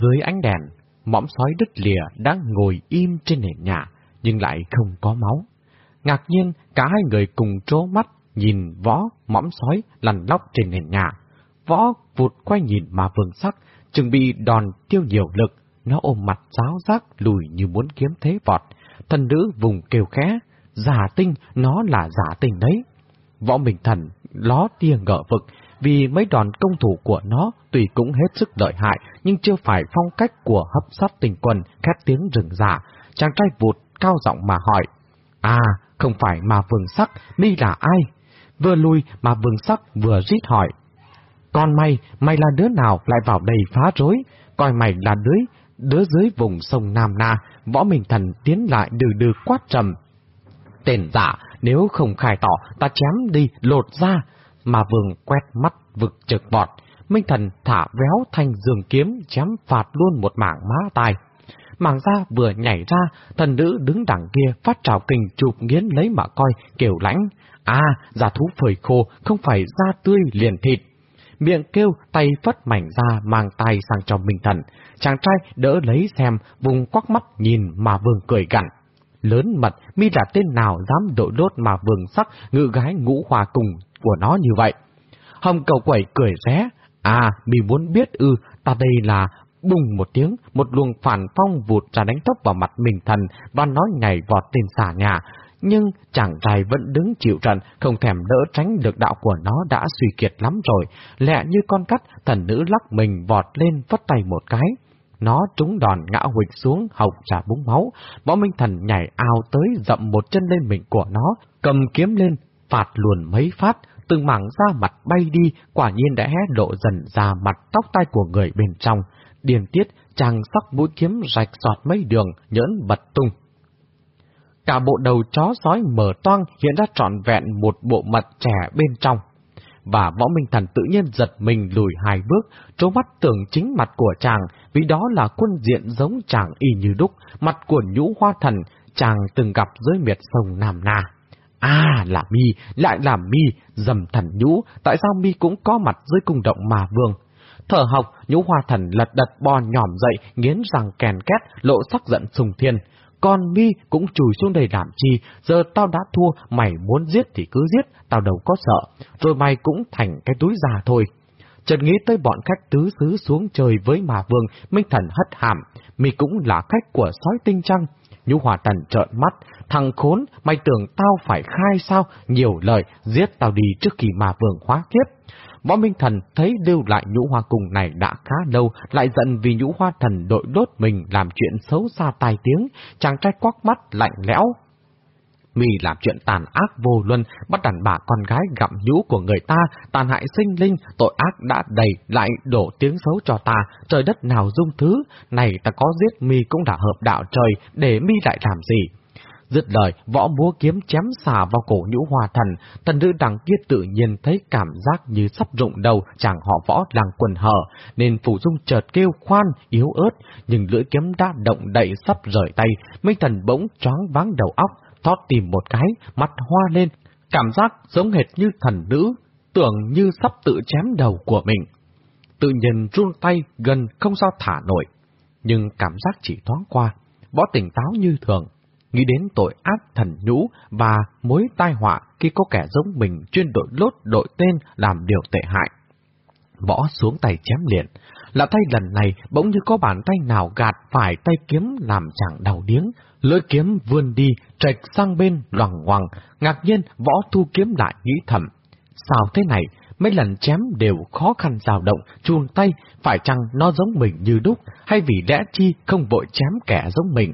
Dưới ánh đèn, mõm sói đứt lìa đang ngồi im trên nền nhà, nhưng lại không có máu. Ngạc nhiên, cả hai người cùng trố mắt, nhìn võ, mõm sói lăn lóc trên nền nhà. Võ vụt quay nhìn mà vương sắc, chuẩn bị đòn tiêu nhiều lực, nó ôm mặt giáo giác lùi như muốn kiếm thế vọt. Thần nữ vùng kêu khẽ, giả tinh, nó là giả tinh đấy. Võ Minh Thần ló tia ngỡ vực, vì mấy đòn công thủ của nó tùy cũng hết sức lợi hại, nhưng chưa phải phong cách của hấp sát tình quân khét tiếng rừng giả. Chàng trai vụt cao giọng mà hỏi, À, không phải mà vương sắc, mi là ai? Vừa lui mà vương sắc vừa rít hỏi, Con mày, mày là đứa nào lại vào đây phá rối? Coi mày là đứa, đứa dưới vùng sông Nam Na, võ mình Thần tiến lại đừ đừ quát trầm. Tên giả, nếu không khai tỏ, ta chém đi, lột ra. Mà vương quét mắt vực trực bọt, Minh Thần thả véo thanh dương kiếm chém phạt luôn một mảng má tai. Mảng ra vừa nhảy ra, thần nữ đứng đằng kia phát trào kình chụp nghiến lấy mà coi, kiểu lãnh. À, giả thú phơi khô, không phải da tươi liền thịt. Miệng kêu, tay phất mảnh ra mang tay sang cho Minh Thần. Chàng trai đỡ lấy xem, vùng quắc mắt nhìn mà vương cười gằn lớn mật, mi là tên nào dám đội đốt mà vương sắc ngự gái ngũ hòa cùng của nó như vậy. Hồng cầu quẩy cười ré, à, mình muốn biết ư, ta đây là bùng một tiếng, một luồng phản phong vụt ra đánh tốc vào mặt mình thần và nói nhảy vọt tên xả nhà. Nhưng chàng trai vẫn đứng chịu trận, không thèm đỡ tránh được đạo của nó đã suy kiệt lắm rồi. Lẹ như con cắt, thần nữ lắc mình vọt lên vất tay một cái. Nó trúng đòn ngã huỵch xuống hộc trả búng máu. Võ Minh Thần nhảy ao tới dậm một chân lên mình của nó, cầm kiếm lên, phạt luồn mấy phát, từng mảng da mặt bay đi, quả nhiên đã hé lộ dần ra mặt tóc tai của người bên trong. Điền tiết, chàng sắc mũi kiếm rạch sọt mấy đường, nhỡn bật tung. Cả bộ đầu chó sói mở toang hiện ra trọn vẹn một bộ mặt trẻ bên trong và võ minh thần tự nhiên giật mình lùi hai bước, trố mắt tưởng chính mặt của chàng, vì đó là quân diện giống chàng y như đúc, mặt của nhũ hoa thần, chàng từng gặp dưới miệt sông Nam Na. À, là mi, lại là mi, dầm thần nhũ, tại sao mi cũng có mặt dưới cung động mà vương? Thở học, nhũ hoa thần lật đật bò nhòm dậy, nghiến răng kèn két, lộ sắc giận sùng thiên. Con mi cũng chùi xuống đầy làm chi, giờ tao đã thua, mày muốn giết thì cứ giết, tao đâu có sợ, rồi mày cũng thành cái túi già thôi. Chợt nghĩ tới bọn khách tứ xứ xuống trời với mà vương, Minh Thần hất hàm, mi cũng là khách của sói tinh trăng. Nhũ Hòa Tần trợn mắt, thằng khốn, mày tưởng tao phải khai sao, nhiều lời, giết tao đi trước khi mà vương hóa kiếp. Võ Minh Thần thấy lưu lại nhũ hoa cùng này đã khá lâu, lại giận vì nhũ hoa thần đội đốt mình làm chuyện xấu xa tai tiếng, chàng trai quắc mắt lạnh lẽo. Mi làm chuyện tàn ác vô luân, bắt đàn bà con gái gặm nhũ của người ta, tàn hại sinh linh, tội ác đã đầy, lại đổ tiếng xấu cho ta, trời đất nào dung thứ, này ta có giết Mi cũng đã hợp đạo trời, để Mi lại làm gì? Dứt lời, võ múa kiếm chém xà vào cổ nhũ hòa thần, thần nữ đằng kia tự nhiên thấy cảm giác như sắp rụng đầu chàng họ võ đang quần hở, nên phủ dung chợt kêu khoan, yếu ớt, nhưng lưỡi kiếm đã động đậy sắp rời tay, minh thần bỗng choáng váng đầu óc, thoát tìm một cái, mặt hoa lên, cảm giác giống hệt như thần nữ, tưởng như sắp tự chém đầu của mình. Tự nhiên run tay gần không sao thả nổi, nhưng cảm giác chỉ thoáng qua, võ tỉnh táo như thường, nghĩ đến tội ác thần nhũ và mối tai họa khi có kẻ giống mình chuyên đội lốt đội tên làm điều tệ hại. Võ xuống tay chém liền, là tay lần này bỗng như có bàn tay nào gạt phải tay kiếm làm chẳng đầu điếng, lưỡi kiếm vươn đi, trạch sang bên loằng ngoằng, ngạc nhiên võ thu kiếm lại nghĩ thầm. Sao thế này, mấy lần chém đều khó khăn dao động, chuồn tay, phải chăng nó giống mình như đúc, hay vì lẽ chi không vội chém kẻ giống mình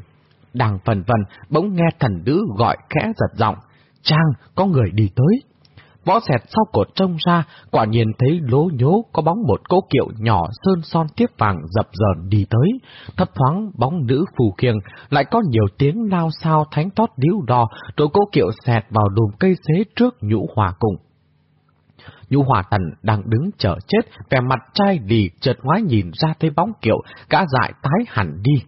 đang phần vần bỗng nghe thần nữ gọi khẽ giật giọng. Trang, có người đi tới. Võ xẹt sau cột trông ra, quả nhiên thấy lố nhố có bóng một cỗ kiệu nhỏ sơn son tiếp vàng dập dờn đi tới. Thấp thoáng bóng nữ phù khiêng, lại có nhiều tiếng lao sao thánh tót điếu đo, rồi cỗ kiệu xẹt vào đùm cây xế trước nhũ hòa cùng. Nhũ hòa tần đang đứng chờ chết, vẻ mặt trai lì chợt ngoái nhìn ra thấy bóng kiệu, gã dại tái hẳn đi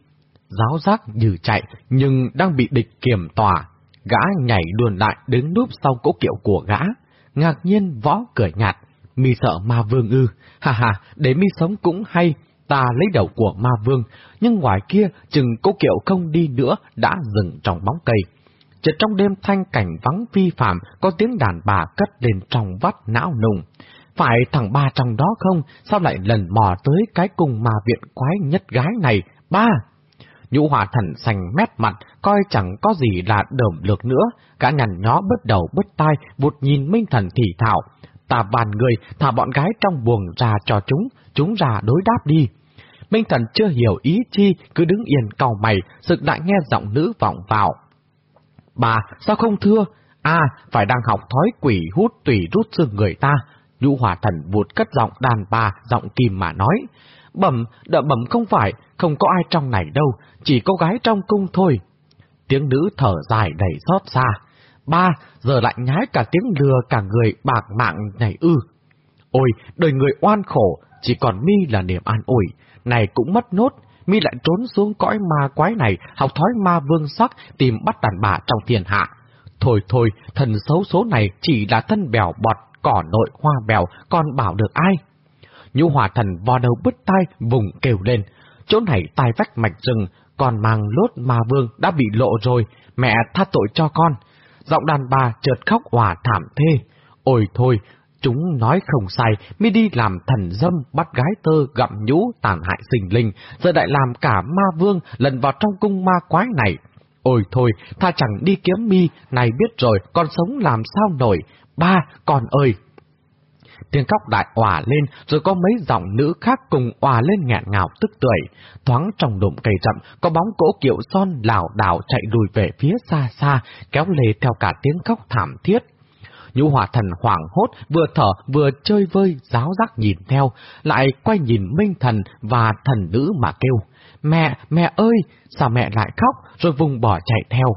giáo giác như chạy, nhưng đang bị địch kiểm tỏa. Gã nhảy đuồn lại đứng núp sau cỗ kiệu của gã. Ngạc nhiên võ cười nhạt, mi sợ ma vương ư, ha ha, để mi sống cũng hay. ta lấy đầu của ma vương, nhưng ngoài kia chừng cố kiệu không đi nữa đã dừng trong bóng cây. Chợt trong đêm thanh cảnh vắng vi phạm, có tiếng đàn bà cất lên trong vắt não nùng. Phải thằng ba trong đó không, sao lại lần mò tới cái cùng mà viện quái nhất gái này? Ba! Nhũ hỏa thần xanh mét mặt, coi chẳng có gì là đờm lược nữa, cả nhằn nhó bứt đầu bứt tai, vụt nhìn minh thần thì thảo. Ta bàn người, thả bọn gái trong buồng ra cho chúng, chúng ra đối đáp đi. Minh thần chưa hiểu ý chi, cứ đứng yên cầu mày, sực lại nghe giọng nữ vọng vào. Bà, sao không thưa? À, phải đang học thói quỷ hút tùy rút xương người ta. Nhũ hỏa thần vụt cất giọng đàn bà, giọng kìm mà nói. Bẩm, đợi bẩm không phải, không có ai trong này đâu, chỉ có gái trong cung thôi. Tiếng nữ thở dài đầy xót xa. Ba, giờ lại nhái cả tiếng lừa cả người bạc mạng này ư. Ôi, đời người oan khổ, chỉ còn mi là niềm an ủi, này cũng mất nốt, mi lại trốn xuống cõi ma quái này, học thói ma vương sắc, tìm bắt đàn bà trong thiên hạ. Thôi thôi, thần xấu số này chỉ là thân bèo bọt, cỏ nội hoa bèo, còn bảo được ai? Nhũ hỏa thần vò đầu bứt tai, vùng kêu lên. Chỗ này tai vách mạch rừng, còn mang lốt ma vương đã bị lộ rồi, mẹ tha tội cho con. Giọng đàn bà chợt khóc hòa thảm thê. Ôi thôi, Chúng nói không sai, mi đi làm thần dâm, bắt gái tơ, gặm nhũ, tàn hại sinh linh, giờ đại làm cả ma vương lần vào trong cung ma quái này. Ôi thôi, tha chẳng đi kiếm mi, này biết rồi, con sống làm sao nổi. Ba, con ơi! Tiếng khóc đại òa lên, rồi có mấy giọng nữ khác cùng òa lên nghẹn ngào tức tuổi. Thoáng trong đụm cây rậm, có bóng cỗ kiệu son lảo đảo chạy lùi về phía xa xa, kéo lê theo cả tiếng khóc thảm thiết. Nhũ hỏa thần hoảng hốt, vừa thở vừa chơi vơi, giáo giác nhìn theo, lại quay nhìn minh thần và thần nữ mà kêu. Mẹ, mẹ ơi, sao mẹ lại khóc, rồi vùng bỏ chạy theo.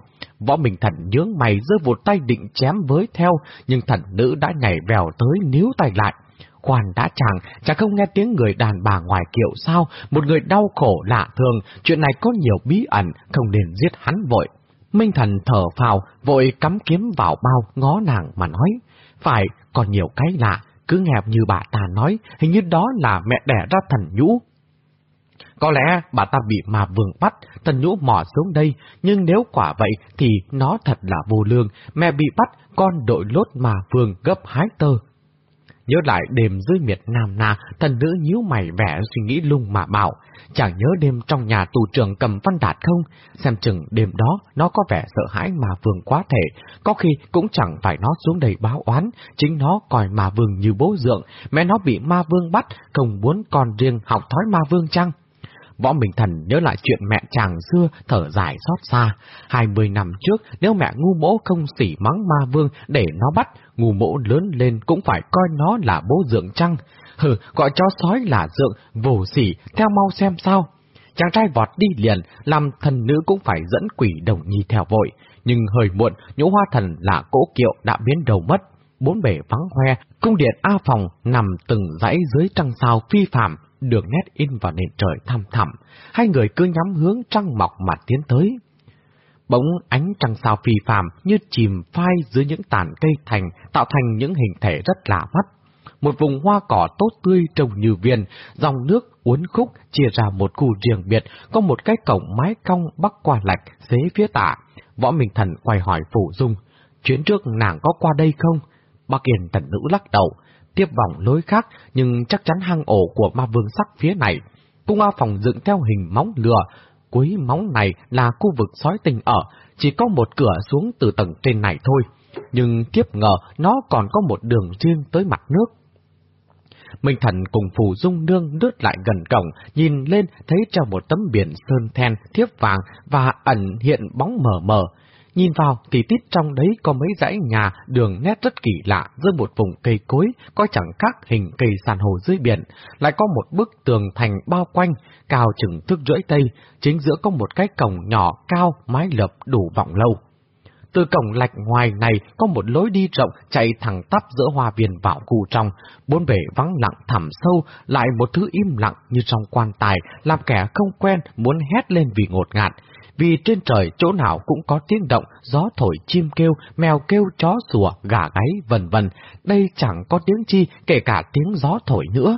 Võ Minh Thần nhướng mày giơ một tay định chém với theo, nhưng thần nữ đã nhảy vèo tới níu tay lại. Khoan đã chàng, chàng không nghe tiếng người đàn bà ngoài kiệu sao, một người đau khổ lạ thường, chuyện này có nhiều bí ẩn, không nên giết hắn vội. Minh Thần thở phào, vội cắm kiếm vào bao, ngó nàng mà nói. Phải, còn nhiều cái lạ, cứ nghe như bà ta nói, hình như đó là mẹ đẻ ra thần nhũ. Có lẽ bà ta bị mà vương bắt, thần nhũ mò xuống đây, nhưng nếu quả vậy thì nó thật là vô lương, mẹ bị bắt, con đội lốt mà vương gấp hái tơ, Nhớ lại đêm dưới miệt Nam Na, thần nữ nhíu mày vẻ suy nghĩ lung mà bảo, chẳng nhớ đêm trong nhà tù trưởng cầm văn đạt không? Xem chừng đêm đó nó có vẻ sợ hãi mà vương quá thể, có khi cũng chẳng phải nó xuống đầy báo oán, chính nó coi mà vương như bố dượng, mẹ nó bị ma vương bắt, không muốn con riêng học thói ma vương chăng? Võ Minh Thần nhớ lại chuyện mẹ chàng xưa, thở dài xót xa. Hai mươi năm trước, nếu mẹ ngu mỗ không xỉ mắng ma vương để nó bắt, ngu mỗ lớn lên cũng phải coi nó là bố dượng trăng Hừ, gọi cho sói là dượng, vồ xỉ, theo mau xem sao. Chàng trai vọt đi liền, làm thần nữ cũng phải dẫn quỷ đồng nhi theo vội. Nhưng hơi muộn, nhũ hoa thần là cỗ kiệu đã biến đầu mất. Bốn bể vắng hoe, cung điện A phòng nằm từng dãy dưới trăng sao phi phạm, đường nét in vào nền trời thăm thẳm, hai người cứ nhắm hướng trăng mọc mà tiến tới. Bỗng ánh trăng sao phi phàm như chìm phai dưới những tàn cây thành, tạo thành những hình thể rất lạ mắt. Một vùng hoa cỏ tốt tươi trông như viên, dòng nước uốn khúc chia ra một khu riêng biệt, có một cái cổng mái cong bắc qua lạch, xế phía tả. Võ Minh Thần quay hỏi Phủ Dung, chuyến trước nàng có qua đây không? Bác Yên tần nữ lắc đầu, tiếp vòng lối khác, nhưng chắc chắn hang ổ của ma vương sắc phía này. Cung ao phòng dựng theo hình móng lừa, cuối móng này là khu vực sói tình ở, chỉ có một cửa xuống từ tầng trên này thôi, nhưng tiếp ngờ nó còn có một đường riêng tới mặt nước. Minh Thần cùng Phù Dung Nương lướt lại gần cổng, nhìn lên thấy trong một tấm biển sơn then thiếp vàng và ẩn hiện bóng mờ mờ, Nhìn vào thì tít trong đấy có mấy dãy nhà, đường nét rất kỳ lạ giữa một vùng cây cối, có chẳng khác hình cây sàn hồ dưới biển, lại có một bức tường thành bao quanh, cao chừng thước rưỡi tây, chính giữa có một cái cổng nhỏ cao, mái lợp đủ vọng lâu. Từ cổng lạch ngoài này có một lối đi rộng chạy thẳng tắp giữa hoa viên vào khu trong, bốn bể vắng lặng thẳm sâu, lại một thứ im lặng như trong quan tài, làm kẻ không quen muốn hét lên vì ngột ngạt vì trên trời chỗ nào cũng có tiếng động, gió thổi chim kêu, mèo kêu, chó sủa, gà gáy, vân vân đây chẳng có tiếng chi, kể cả tiếng gió thổi nữa.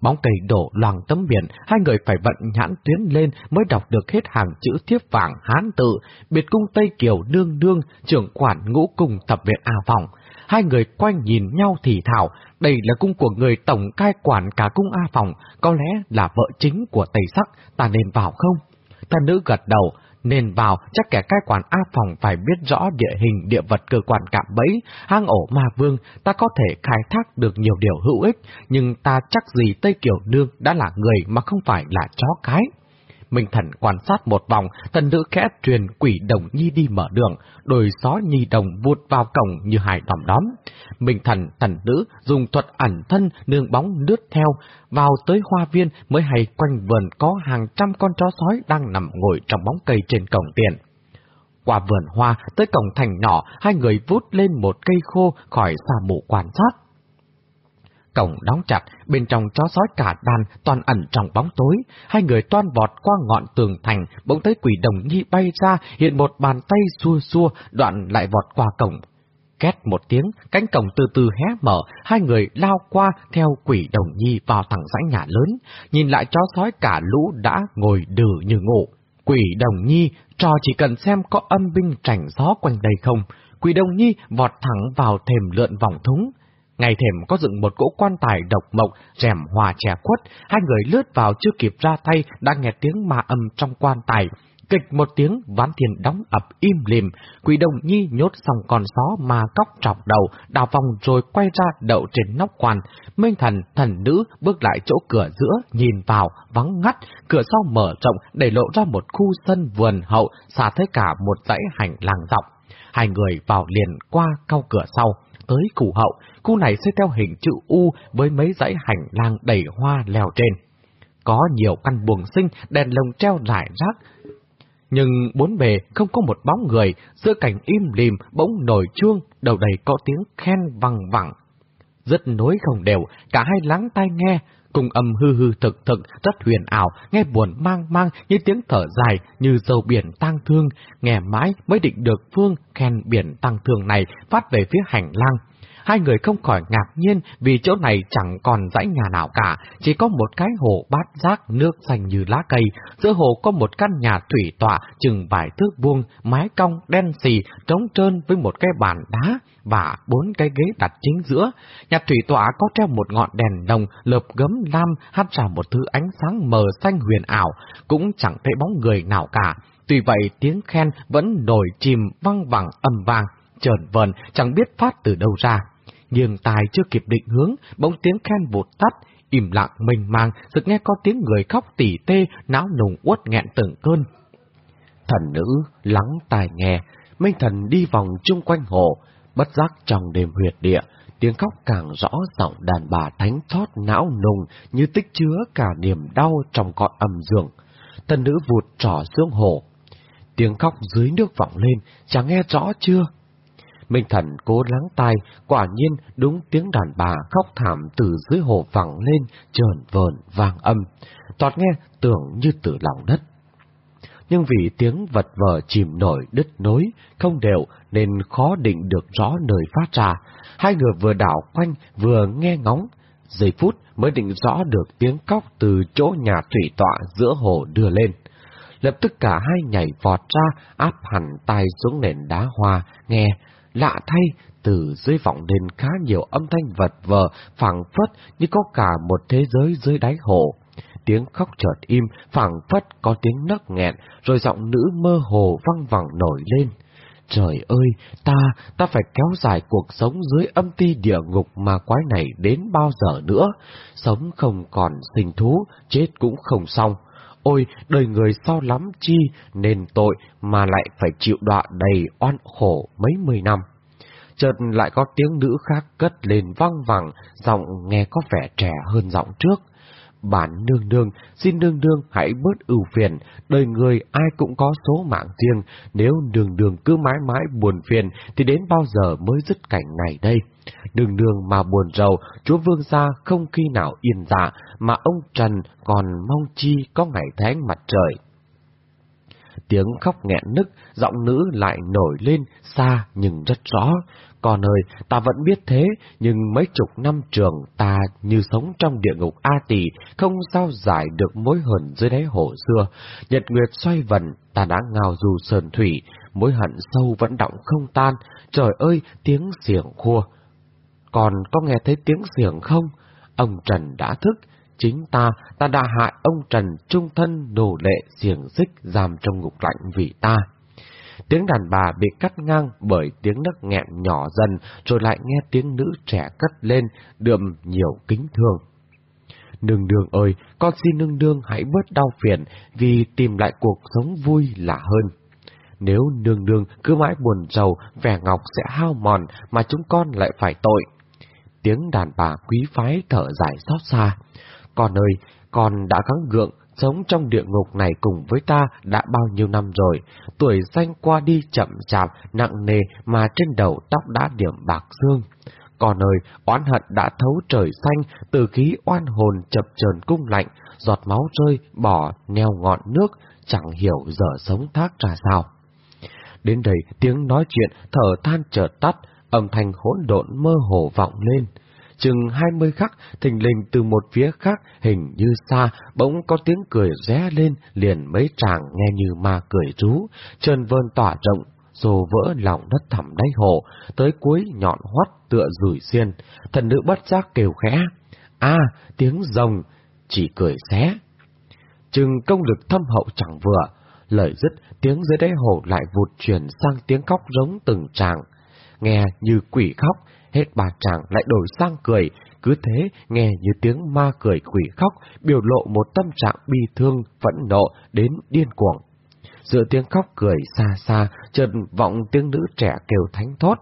Bóng cây đổ loàng tấm biển, hai người phải vận nhãn tuyến lên mới đọc được hết hàng chữ thiếp vàng hán tự, biệt cung Tây Kiều đương đương, trưởng quản ngũ cùng tập viện A Phòng. Hai người quanh nhìn nhau thì thảo, đây là cung của người tổng cai quản cả cung A Phòng, có lẽ là vợ chính của Tây Sắc, ta nên vào không? Ta nữ gật đầu, nên vào chắc kẻ cai quản A phòng phải biết rõ địa hình địa vật cơ quan cạm bẫy, hang ổ ma vương, ta có thể khai thác được nhiều điều hữu ích, nhưng ta chắc gì Tây Kiều Nương đã là người mà không phải là chó cái. Minh Thần quan sát một vòng, thần nữ khẽ truyền quỷ đồng nhi đi mở đường, đôi gió nhi đồng vụt vào cổng như hai đòm đóm. Minh Thần, thần nữ dùng thuật ẩn thân nương bóng lướt theo, vào tới hoa viên mới hay quanh vườn có hàng trăm con chó sói đang nằm ngồi trong bóng cây trên cổng tiền. Qua vườn hoa, tới cổng thành nhỏ, hai người vút lên một cây khô khỏi xa mù quan sát. Cổng đóng chặt, bên trong chó sói cả đàn toàn ẩn trong bóng tối. Hai người toan vọt qua ngọn tường thành, bỗng thấy quỷ đồng nhi bay ra, hiện một bàn tay xua xua, đoạn lại vọt qua cổng. Két một tiếng, cánh cổng từ từ hé mở, hai người lao qua theo quỷ đồng nhi vào thẳng dãy nhà lớn, nhìn lại chó sói cả lũ đã ngồi đừ như ngủ. Quỷ đồng nhi, trò chỉ cần xem có âm binh trảnh gió quanh đây không. Quỷ đồng nhi vọt thẳng vào thềm lượn vòng thúng, Ngày thềm có dựng một cỗ quan tài độc mộc, rèm hòa chè khuất, hai người lướt vào chưa kịp ra tay, đã nghe tiếng ma âm trong quan tài. Kịch một tiếng, ván thiền đóng ập im lìm, quỷ đồng nhi nhốt xong con gió mà cóc trọc đầu, đào vòng rồi quay ra đậu trên nóc quan. Minh thần, thần nữ bước lại chỗ cửa giữa, nhìn vào, vắng ngắt, cửa sau mở rộng để lộ ra một khu sân vườn hậu, xả thấy cả một dãy hành lang dọc. Hai người vào liền qua cao cửa sau tới củ hậu, khu này xây theo hình chữ U với mấy dãy hành lang đầy hoa leo trên. Có nhiều căn buồng sinh, đèn lồng treo rải rác, nhưng bốn bề không có một bóng người, giữa cảnh im lìm bỗng nổi chuông, đầu đầy có tiếng khen văng vẳng. Rất nối không đều, cả hai lắng tai nghe, cùng âm hư hư thực thực, rất huyền ảo, nghe buồn mang mang như tiếng thở dài, như dầu biển tang thương, nghe mãi mới định được phương khen biển tang thương này phát về phía hành lang. Hai người không khỏi ngạc nhiên vì chỗ này chẳng còn dãy nhà nào cả, chỉ có một cái hồ bát rác nước xanh như lá cây. Giữa hồ có một căn nhà thủy tọa chừng vài thước vuông, mái cong đen xì, trống trơn với một cái bàn đá và bốn cái ghế đặt chính giữa. Nhà thủy tọa có treo một ngọn đèn đồng lợp gấm lam hắt ra một thứ ánh sáng mờ xanh huyền ảo, cũng chẳng thấy bóng người nào cả. Tuy vậy tiếng khen vẫn nổi chìm văng vẳng âm vang, trờn vờn chẳng biết phát từ đâu ra nghiêng tài chưa kịp định hướng, bỗng tiếng khen vụt tắt, im lặng mênh mang, sực nghe có tiếng người khóc tỉ tê, náo nùng uất nghẹn từng cơn. Thần nữ lắng tai nghe, Minh thần đi vòng chung quanh hồ, bất giác trong đêm huyệt địa, tiếng khóc càng rõ giọng đàn bà thánh thót não nùng như tích chứa cả niềm đau trong cõi âm dương. Thần nữ vụt trỏ xuống hồ. Tiếng khóc dưới nước vọng lên, chẳng nghe rõ chưa? Minh Thần cố lắng tai, quả nhiên đúng tiếng đàn bà khóc thảm từ dưới hồ vẳng lên, trờn vờn, vang âm. Toạt nghe tưởng như từ lòng đất. Nhưng vì tiếng vật vờ chìm nổi đứt nối, không đều nên khó định được rõ nơi phát ra. Hai người vừa đảo quanh vừa nghe ngóng, giây phút mới định rõ được tiếng cóc từ chỗ nhà thủy tọa giữa hồ đưa lên. Lập tức cả hai nhảy vọt ra, áp hẳn tay xuống nền đá hoa, nghe, Lạ thay, từ dưới vọng lên khá nhiều âm thanh vật vờ, phẳng phất như có cả một thế giới dưới đáy hồ. Tiếng khóc chợt im, phẳng phất có tiếng nấc nghẹn, rồi giọng nữ mơ hồ văng vẳng nổi lên. Trời ơi, ta, ta phải kéo dài cuộc sống dưới âm ti địa ngục mà quái này đến bao giờ nữa. Sống không còn sinh thú, chết cũng không xong. Ôi, đời người sao lắm chi, nên tội mà lại phải chịu đọa đầy oan khổ mấy mươi năm. Chợt lại có tiếng nữ khác cất lên vang vẳng, giọng nghe có vẻ trẻ hơn giọng trước. Bản nương nương, xin nương nương hãy bớt ưu phiền, đời người ai cũng có số mạng riêng, nếu nương nương cứ mãi mãi buồn phiền thì đến bao giờ mới dứt cảnh này đây đường đường mà buồn rầu, chúa vương gia không khi nào yên dạ, mà ông Trần còn mong chi có ngày tháng mặt trời. tiếng khóc nghẹn nức, giọng nữ lại nổi lên xa nhưng rất rõ. Con ơi, ta vẫn biết thế, nhưng mấy chục năm trường ta như sống trong địa ngục A Tỳ, không sao giải được mối hận dưới đáy hồ xưa. Nhật nguyệt xoay vần, ta đã ngào dù sơn thủy, mối hận sâu vẫn động không tan. Trời ơi, tiếng xiềng khua. Còn có nghe thấy tiếng xiềng không? Ông Trần đã thức, chính ta, ta đã hại ông Trần trung thân nổ lệ xiềng xích giam trong ngục lạnh vì ta. Tiếng đàn bà bị cắt ngang bởi tiếng nấc nghẹn nhỏ dần, rồi lại nghe tiếng nữ trẻ cất lên, đượm nhiều kính thương. Nương nương ơi, con xin nương nương hãy bớt đau phiền, vì tìm lại cuộc sống vui là hơn. Nếu nương nương cứ mãi buồn giàu, vẻ ngọc sẽ hao mòn, mà chúng con lại phải tội. Tiếng đàn bà quý phái thở dài xót xa. Con ơi, con đã gắng gượng, sống trong địa ngục này cùng với ta đã bao nhiêu năm rồi, tuổi xanh qua đi chậm chạp, nặng nề mà trên đầu tóc đã điểm bạc xương. Còn ơi, oán hận đã thấu trời xanh, từ khí oan hồn chập chờn cung lạnh, giọt máu rơi, bỏ, neo ngọn nước, chẳng hiểu giờ sống thác ra sao. Đến đây tiếng nói chuyện thở than chợt tắt, âm thanh hỗn độn mơ hồ vọng lên. Chừng hai mươi khắc, thình lình từ một phía khác, hình như xa, bỗng có tiếng cười ré lên, liền mấy chàng nghe như ma cười rú, trơn vơn tỏa rộng, dồ vỡ lòng đất thẳm đáy hồ, tới cuối nhọn hoắt tựa rủi xiên, thần nữ bất giác kêu khẽ. a tiếng rồng, chỉ cười xé. Chừng công lực thâm hậu chẳng vừa, lời dứt, tiếng dưới đáy hồ lại vụt chuyển sang tiếng khóc rống từng tràng. Nghe như quỷ khóc, hết bà chàng lại đổi sang cười, cứ thế nghe như tiếng ma cười quỷ khóc, biểu lộ một tâm trạng bi thương, phẫn nộ đến điên cuồng. Giữa tiếng khóc cười xa xa, chợt vọng tiếng nữ trẻ kêu thánh thót.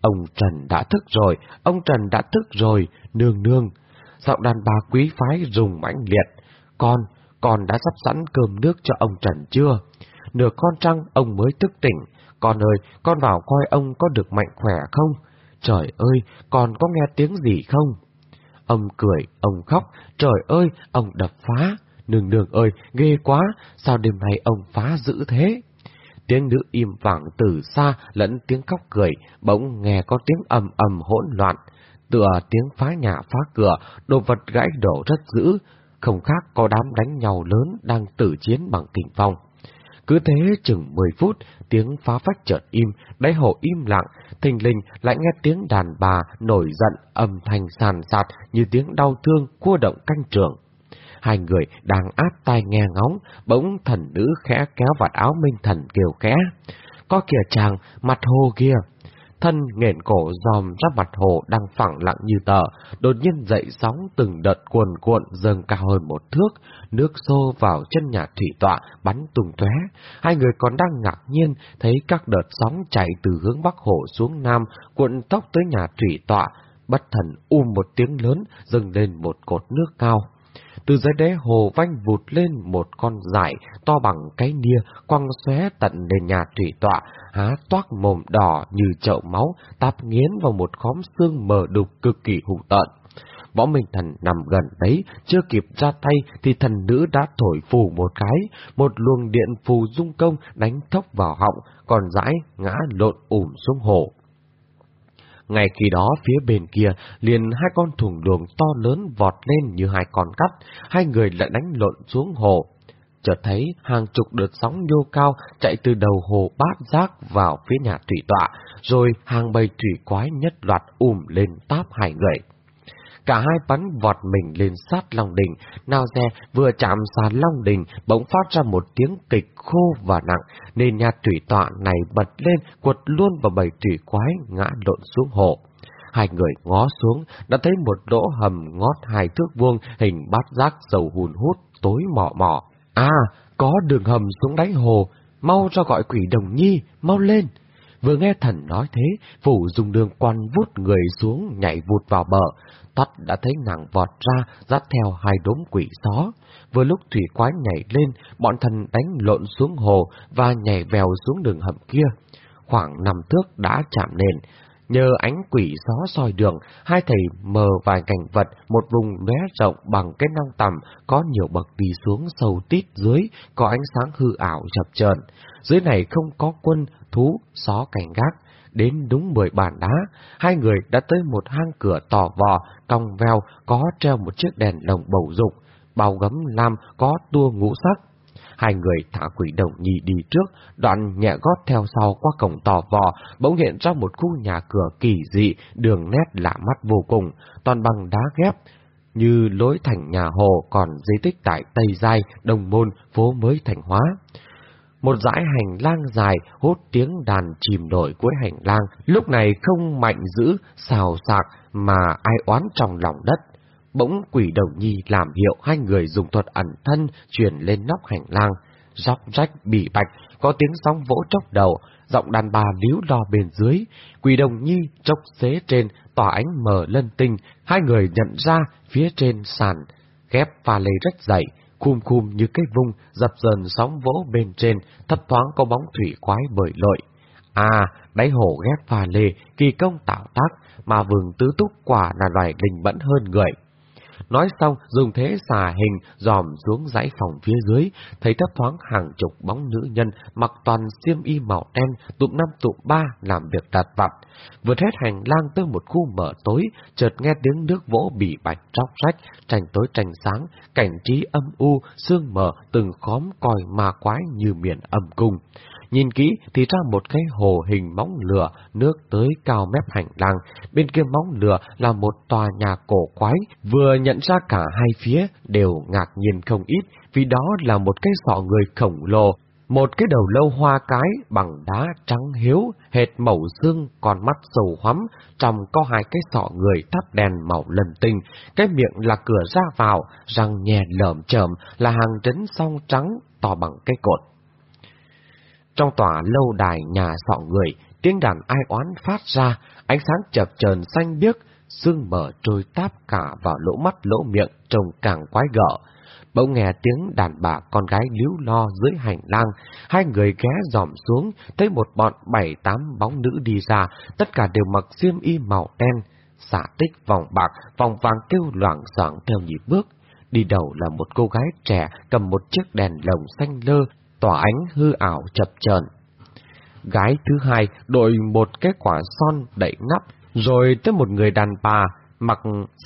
Ông Trần đã thức rồi, ông Trần đã thức rồi, nương nương. Giọng đàn bà quý phái rùng mãnh liệt. Con, con đã sắp sẵn cơm nước cho ông Trần chưa? Nửa con trăng ông mới thức tỉnh. Con ơi, con vào coi ông có được mạnh khỏe không? Trời ơi, con có nghe tiếng gì không? Ông cười, ông khóc, trời ơi, ông đập phá. Nương nương ơi, ghê quá, sao đêm nay ông phá dữ thế? Tiếng nữ im vẳng từ xa lẫn tiếng khóc cười, bỗng nghe có tiếng ầm ầm hỗn loạn. Tựa tiếng phá nhà phá cửa, đồ vật gãy đổ rất dữ, không khác có đám đánh nhau lớn đang tử chiến bằng kình phong. Cứ thế chừng 10 phút, tiếng phá phách chợt im, đáy hồ im lặng, thình lình lại nghe tiếng đàn bà nổi giận âm thanh sàn sạt như tiếng đau thương cua động canh trường. Hai người đang áp tai nghe ngóng, bỗng thần nữ khẽ kéo vạt áo minh thần kêu khẽ. Có kìa chàng, mặt hồ kia, thân nghẹn cổ dòm ra mặt hồ đang phẳng lặng như tờ, đột nhiên dậy sóng từng đợt cuồn cuộn dâng cao hơn một thước, nước xô vào chân nhà thủy tọa bắn tung tóe. Hai người còn đang ngạc nhiên thấy các đợt sóng chạy từ hướng bắc hồ xuống nam, cuộn tóc tới nhà thủy tọa, bất thần um một tiếng lớn dâng lên một cột nước cao. Từ dưới đáy hồ vanh vụt lên một con dại to bằng cái nia, quăng xóe tận nền nhà thủy tọa, há toát mồm đỏ như chậu máu, tạp nghiến vào một khóm xương mờ đục cực kỳ hủ tợn. Võ Minh Thần nằm gần đấy, chưa kịp ra tay thì thần nữ đã thổi phù một cái, một luồng điện phù dung công đánh thốc vào họng, còn dãi ngã lộn ủm xuống hồ. Ngay khi đó phía bên kia liền hai con thùng luồng to lớn vọt lên như hai con cắt, hai người lại đánh lộn xuống hồ. Chợt thấy hàng chục đợt sóng nhô cao chạy từ đầu hồ bát giác vào phía nhà thủy tọa, rồi hàng bầy thủy quái nhất loạt ùm lên táp hai người. Cả hai bắn vọt mình lên sát Long Đình, nào xe vừa chạm xa Long Đình bỗng phát ra một tiếng kịch khô và nặng, nên nhà thủy tọa này bật lên quật luôn vào bầy thủy quái ngã lộn xuống hồ. Hai người ngó xuống, đã thấy một lỗ hầm ngót hai thước vuông hình bát giác dầu hùn hút, tối mọ mọ. À, có đường hầm xuống đáy hồ, mau cho gọi quỷ đồng nhi, mau lên. Vừa nghe thần nói thế, phủ dùng đường quan vút người xuống nhảy vụt vào bờ, tắt đã thấy nàng vọt ra, dắt theo hai đốm quỷ xó. Vừa lúc thủy quái nhảy lên, bọn thần đánh lộn xuống hồ và nhảy vèo xuống đường hầm kia. Khoảng năm thước đã chạm nền, Nhờ ánh quỷ gió soi đường, hai thầy mờ vài cảnh vật, một vùng lóe rộng bằng cái nong tầm, có nhiều bậc đi xuống sâu tít dưới, có ánh sáng hư ảo chập chờn. Dưới này không có quân, thú, xó cảnh gác. Đến đúng mười bàn đá, hai người đã tới một hang cửa tỏ vò, cong veo, có treo một chiếc đèn lồng bầu dục, bao gấm lam có tua ngũ sắc. Hai người thả quỷ đồng nhì đi trước, đoạn nhẹ gót theo sau qua cổng tò vò, bỗng hiện ra một khu nhà cửa kỳ dị, đường nét lạ mắt vô cùng, toàn bằng đá ghép, như lối thành nhà hồ còn di tích tại Tây Giai, Đồng Môn, phố mới Thành Hóa. Một dãy hành lang dài hốt tiếng đàn chìm nổi cuối hành lang, lúc này không mạnh dữ, xào sạc mà ai oán trong lòng đất. Bỗng quỷ đầu nhi làm hiệu hai người dùng thuật ẩn thân chuyển lên nóc hành lang. Róc rách bị bạch, có tiếng sóng vỗ chốc đầu, giọng đàn bà líu lo bên dưới. Quỷ đồng nhi chốc xế trên, tỏa ánh mờ lân tinh, hai người nhận ra phía trên sàn, ghép pha lê rất dậy, khum khum như cái vung, dập dần sóng vỗ bên trên, thấp thoáng có bóng thủy quái bời lội. À, đáy hồ ghép pha lê, kỳ công tạo tác, mà vườn tứ túc quả là loài linh bẫn hơn người. Nói xong, dùng thế xà hình dòm xuống dãy phòng phía dưới, thấy thấp thoáng hàng chục bóng nữ nhân mặc toàn xiêm y màu đen, tụm năm tụm ba làm việc đặt vặt. Vượt hết hành lang tới một khu mở tối, chợt nghe tiếng nước vỗ bị bạch tróc rách, tranh tối tranh sáng, cảnh trí âm u, sương mờ, từng khóm còi ma quái như miền âm cung. Nhìn kỹ thì ra một cái hồ hình móng lửa, nước tới cao mép hành lang. Bên kia móng lửa là một tòa nhà cổ quái, vừa nhận ra cả hai phía đều ngạc nhiên không ít, vì đó là một cái sọ người khổng lồ, một cái đầu lâu hoa cái bằng đá trắng hiếu, hệt màu xương, con mắt sầu hoắm, trong có hai cái sọ người thắp đèn màu lần tinh, cái miệng là cửa ra vào, răng nhẹ lởm chởm là hàng trấn song trắng to bằng cái cột. Trong tòa lâu đài nhà sọ người, tiếng đàn ai oán phát ra, ánh sáng chập chờn xanh biếc, sương mở trôi táp cả vào lỗ mắt lỗ miệng trông càng quái gở. Bỗng nghe tiếng đàn bà con gái líu lo dưới hành lang, hai người ghé dòm xuống, thấy một bọn bảy tám bóng nữ đi ra, tất cả đều mặc xiêm y màu đen, xả tích vòng bạc, vòng vàng kêu loạn xoảng theo nhịp bước. Đi đầu là một cô gái trẻ cầm một chiếc đèn lồng xanh lơ, tỏa ánh hư ảo chập chờn. Gái thứ hai đội một cái quả son đậy nắp, rồi tới một người đàn bà mặc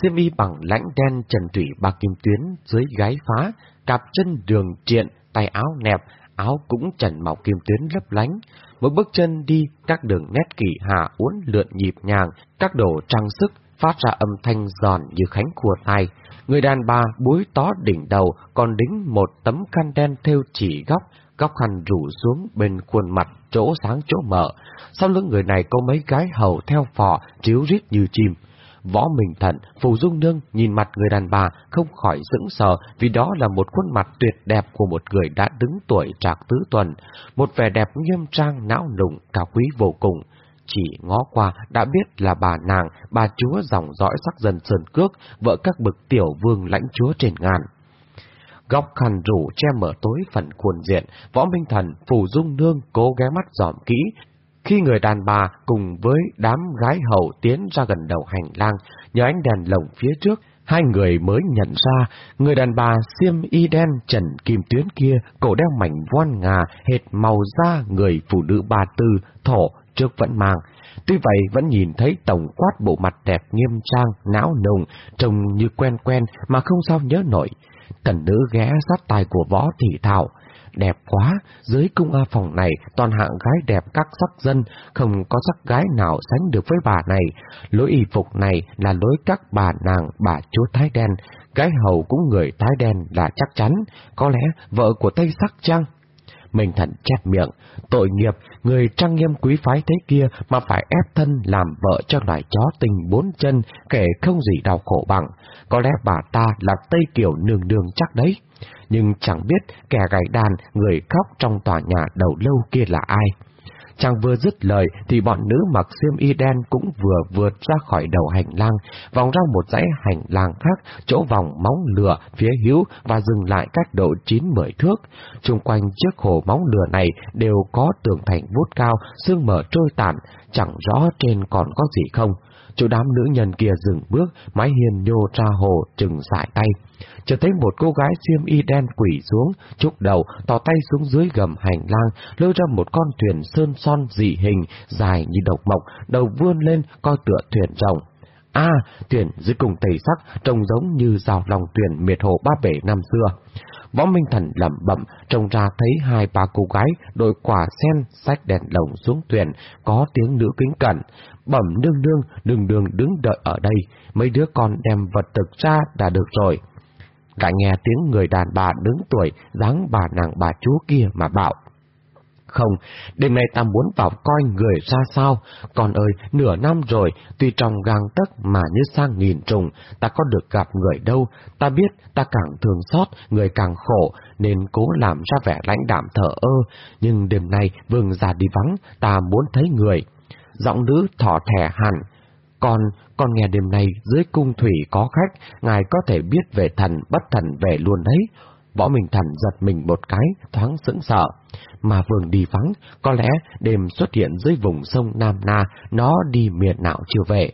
xiêm y bằng lãnh đen trần thủy ba kim tuyến dưới gái phá, cặp chân đường triện, tay áo nẹp, áo cũng trần màu kim tuyến lấp lánh. Mỗi bước chân đi, các đường nét kỳ hạ uốn lượn nhịp nhàng, các đồ trang sức phát ra âm thanh giòn như khánh khua tai. Người đàn bà búi tó đỉnh đầu, còn đính một tấm khăn đen thêu chỉ góc, góc khăn rủ xuống bên khuôn mặt, chỗ sáng chỗ mở. Sau lưng người này có mấy cái hầu theo phò, chiếu rít như chim. Võ Minh Thận, Phù Dung Nương nhìn mặt người đàn bà không khỏi sững sờ vì đó là một khuôn mặt tuyệt đẹp của một người đã đứng tuổi trạc tứ tuần, một vẻ đẹp nghiêm trang não nùng cao quý vô cùng. Chỉ ngó qua đã biết là bà nàng, bà chúa dòng dõi sắc dân sơn cước, vợ các bực tiểu vương lãnh chúa trên ngàn. Góc khăn rủ che mở tối phần khuôn diện, võ minh thần, phù dung nương cố ghé mắt dòm kỹ. Khi người đàn bà cùng với đám gái hầu tiến ra gần đầu hành lang, nhờ ánh đèn lồng phía trước, hai người mới nhận ra người đàn bà xiêm y đen trần kim tuyến kia, cổ đeo mảnh voan ngà, hệt màu da người phụ nữ bà tư, thổ, trước vẫn mang. Tuy vậy vẫn nhìn thấy tổng quát bộ mặt đẹp nghiêm trang, não nồng trông như quen quen mà không sao nhớ nổi. Cần nữ ghé sát tai của võ thị thảo. Đẹp quá, dưới cung A phòng này toàn hạng gái đẹp các sắc dân, không có sắc gái nào sánh được với bà này. Lối y phục này là lối các bà nàng, bà chúa Thái Đen, gái hầu cũng người Thái Đen là chắc chắn, có lẽ vợ của Tây Sắc chăng? Mình thần chép miệng, tội nghiệp, người trang nghiêm quý phái thế kia mà phải ép thân làm vợ cho loài chó tình bốn chân, kể không gì đau khổ bằng. Có lẽ bà ta là Tây Kiều nương nương chắc đấy. Nhưng chẳng biết kẻ gãy đàn, người khóc trong tòa nhà đầu lâu kia là ai. Chàng vừa dứt lời thì bọn nữ mặc xiêm y đen cũng vừa vượt ra khỏi đầu hành lang, vòng ra một dãy hành lang khác, chỗ vòng móng lửa phía hữu và dừng lại cách độ 9-10 thước. Trung quanh chiếc hồ móng lửa này đều có tường thành vút cao, sương mở trôi tàn, chẳng rõ trên còn có gì không. Chỗ đám nữ nhân kia dừng bước, mái hiền nhô ra hồ, chừng sải tay. Chợt thấy một cô gái xiêm y đen quỷ xuống, chúc đầu, tỏ tay xuống dưới gầm hành lang, lôi ra một con thuyền sơn son dị hình, dài như độc mộc, đầu vươn lên coi tựa thuyền rồng. À, thuyền dưới cùng tẩy sắc, trông giống như rào lòng thuyền miệt hồ ba bể năm xưa. Võ Minh Thần lẩm bẩm, trông ra thấy hai ba cô gái đội quả sen sách đèn lồng xuống thuyền, có tiếng nữ kính cẩn. Bẩm nương nương, đừng đường đứng đợi ở đây, mấy đứa con đem vật thực ra đã được rồi. Lại nghe tiếng người đàn bà đứng tuổi, dáng bà nàng bà chúa kia mà bảo. Không, đêm nay ta muốn vào coi người ra sao. Con ơi, nửa năm rồi, tuy trong gang tấc mà như sang nghìn trùng, ta có được gặp người đâu. Ta biết ta càng thường xót, người càng khổ, nên cố làm ra vẻ lãnh đạm thở ơ. Nhưng đêm nay vương già đi vắng, ta muốn thấy người. Giọng nữ thỏ thẻ hẳn. Con, con nghe đêm nay dưới cung thủy có khách, ngài có thể biết về thần, bất thần về luôn đấy. Võ Minh Thần giật mình một cái, thoáng sững sợ. Mà vườn đi vắng, có lẽ đêm xuất hiện dưới vùng sông Nam Na, nó đi miệt nào chưa về.